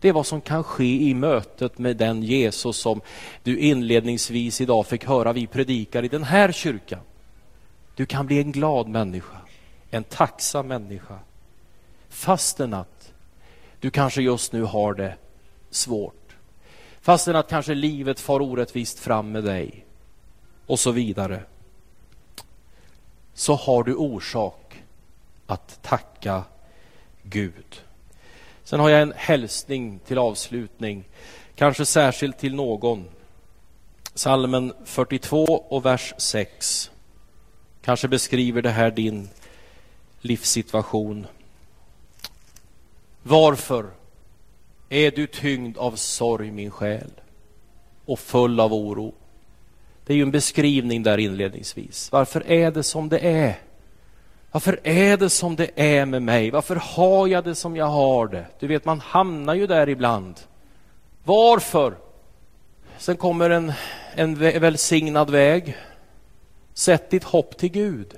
Det är vad som kan ske i mötet med den Jesus som du inledningsvis idag fick höra vi predikar i den här kyrkan. Du kan bli en glad människa, en tacksam människa. Fastän att du kanske just nu har det svårt. Fastän att kanske livet far orättvist fram med dig och så vidare. Så har du orsak att tacka Gud. Sen har jag en hälsning till avslutning, kanske särskilt till någon. Salmen 42 och vers 6. Kanske beskriver det här din livssituation. Varför är du tyngd av sorg, min själ, och full av oro? Det är ju en beskrivning där inledningsvis. Varför är det som det är? Varför är det som det är med mig? Varför har jag det som jag har det? Du vet, man hamnar ju där ibland. Varför? Sen kommer en, en välsignad väg. Sätt ditt hopp till Gud.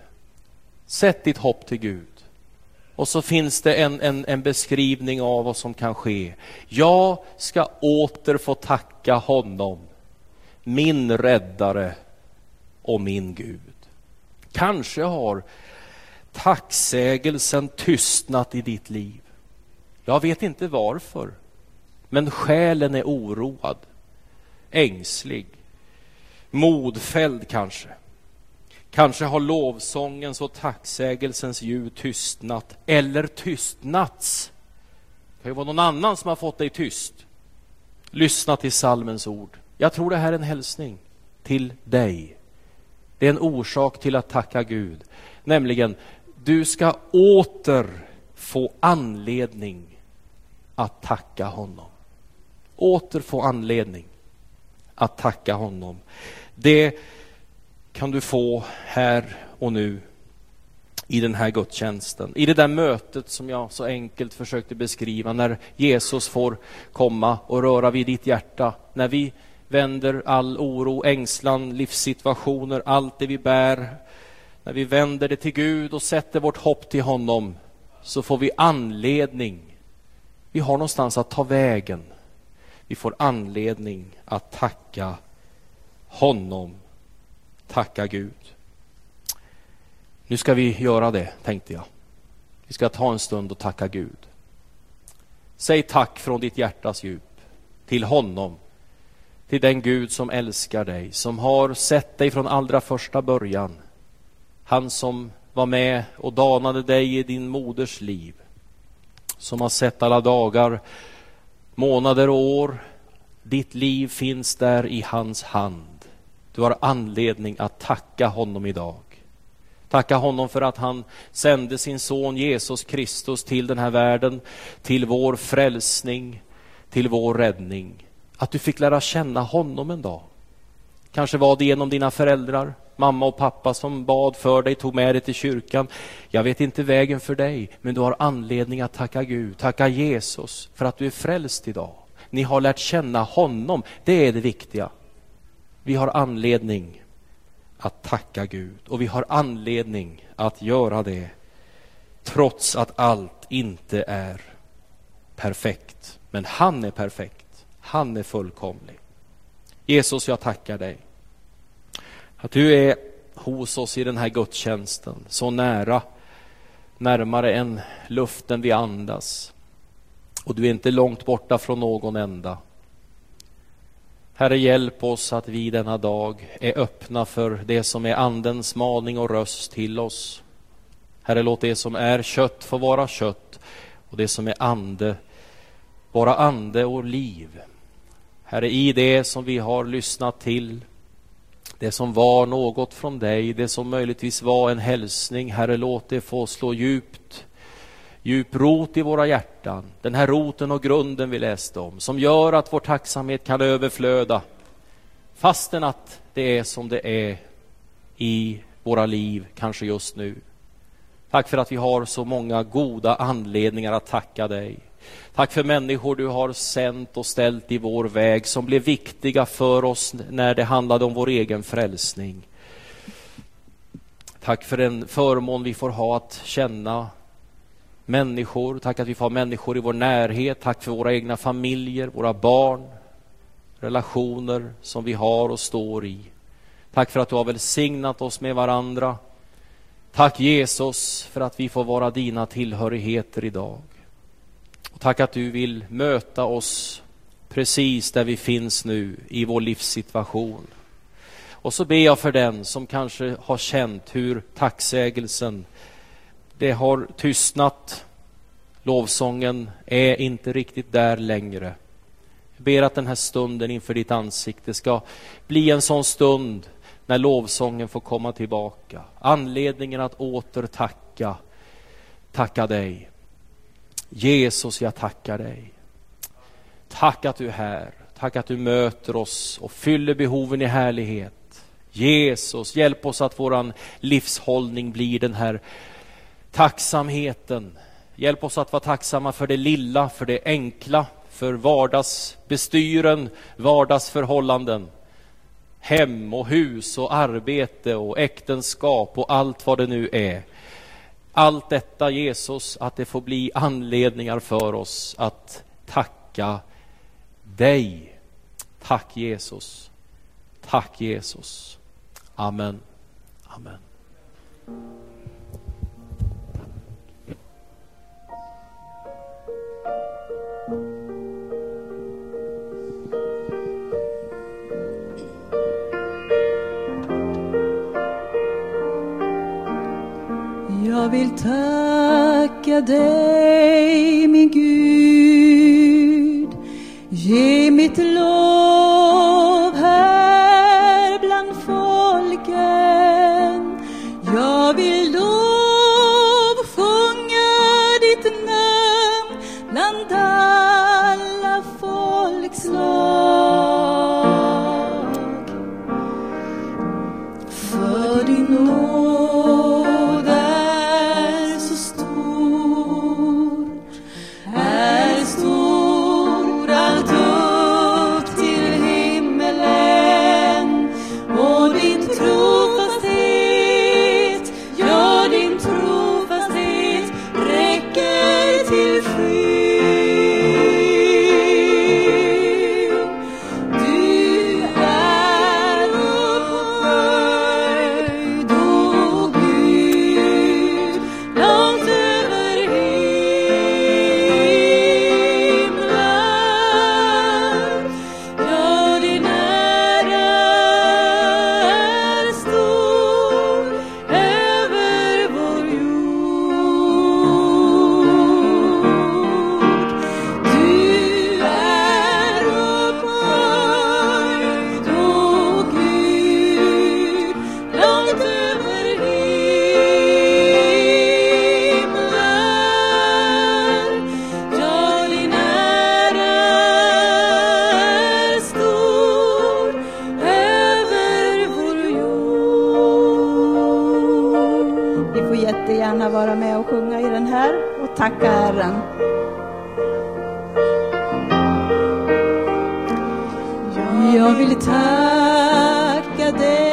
Sätt ditt hopp till Gud. Och så finns det en, en, en beskrivning av vad som kan ske. Jag ska åter få tacka honom, min räddare och min Gud. Kanske har tacksägelsen tystnat i ditt liv. Jag vet inte varför, men själen är oroad, ängslig, modfälld kanske. Kanske har lovsångens och tacksägelsens ljud tystnat eller tystnats. Det kan ju vara någon annan som har fått dig tyst. Lyssna till salmens ord. Jag tror det här är en hälsning till dig. Det är en orsak till att tacka Gud. Nämligen, du ska åter få anledning att tacka honom. Åter få anledning att tacka honom. Det kan du få här och nu i den här gudstjänsten. I det där mötet som jag så enkelt försökte beskriva när Jesus får komma och röra vid ditt hjärta. När vi vänder all oro, ängslan, livssituationer, allt det vi bär. När vi vänder det till Gud och sätter vårt hopp till honom så får vi anledning. Vi har någonstans att ta vägen. Vi får anledning att tacka honom tacka Gud. Nu ska vi göra det, tänkte jag. Vi ska ta en stund och tacka Gud. Säg tack från ditt hjärtas djup till honom, till den Gud som älskar dig, som har sett dig från allra första början. Han som var med och danade dig i din moders liv, som har sett alla dagar, månader och år. Ditt liv finns där i hans hand. Du har anledning att tacka honom idag. Tacka honom för att han sände sin son Jesus Kristus till den här världen, till vår frälsning, till vår räddning. Att du fick lära känna honom en dag. Kanske var det genom dina föräldrar, mamma och pappa som bad för dig, tog med dig till kyrkan. Jag vet inte vägen för dig, men du har anledning att tacka Gud, tacka Jesus för att du är frälst idag. Ni har lärt känna honom, det är det viktiga. Vi har anledning att tacka Gud och vi har anledning att göra det trots att allt inte är perfekt. Men han är perfekt. Han är fullkomlig. Jesus, jag tackar dig att du är hos oss i den här gudstjänsten, så nära, närmare än luften vi andas. Och du är inte långt borta från någon enda. Herre, hjälp oss att vi denna dag är öppna för det som är Andens maning och röst till oss. Herre, låt det som är kött få vara kött och det som är ande vara ande och liv. Herre, i det som vi har lyssnat till, det som var något från dig, det som möjligtvis var en hälsning, Herre, låt det få slå djupt djup rot i våra hjärtan. Den här roten och grunden vi läste om som gör att vår tacksamhet kan överflöda fastän att det är som det är i våra liv, kanske just nu. Tack för att vi har så många goda anledningar att tacka dig. Tack för människor du har sänt och ställt i vår väg som blev viktiga för oss när det handlade om vår egen frälsning. Tack för den förmån vi får ha att känna människor. Tack att vi får ha människor i vår närhet. Tack för våra egna familjer, våra barn, relationer som vi har och står i. Tack för att du har välsignat oss med varandra. Tack Jesus för att vi får vara dina tillhörigheter idag. Tack att du vill möta oss precis där vi finns nu i vår livssituation. Och så ber jag för den som kanske har känt hur tacksägelsen det har tystnat. Lovsången är inte riktigt där längre. Jag ber att den här stunden inför ditt ansikte ska bli en sån stund när lovsången får komma tillbaka. Anledningen att åter tacka, tacka dig. Jesus, jag tackar dig. Tack att du är här. Tack att du möter oss och fyller behoven i härlighet. Jesus, hjälp oss att våran livshållning blir den här tacksamheten. Hjälp oss att vara tacksamma för det lilla, för det enkla, för vardagsbestyren, vardagsförhållanden. Hem och hus och arbete och äktenskap och allt vad det nu är. Allt detta, Jesus, att det får bli anledningar för oss att tacka dig. Tack Jesus. Tack Jesus. Amen. Amen. Jag vill tacka dig, min Gud. Ge mitt lov gärna vara med och sjunga i den här och tacka Herren. Jag vill tacka dig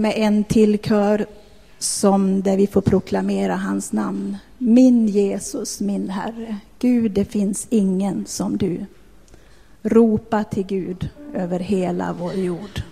med en till kör som där vi får proklamera hans namn. Min Jesus, min Herre. Gud, det finns ingen som du. Ropa till Gud över hela vår jord.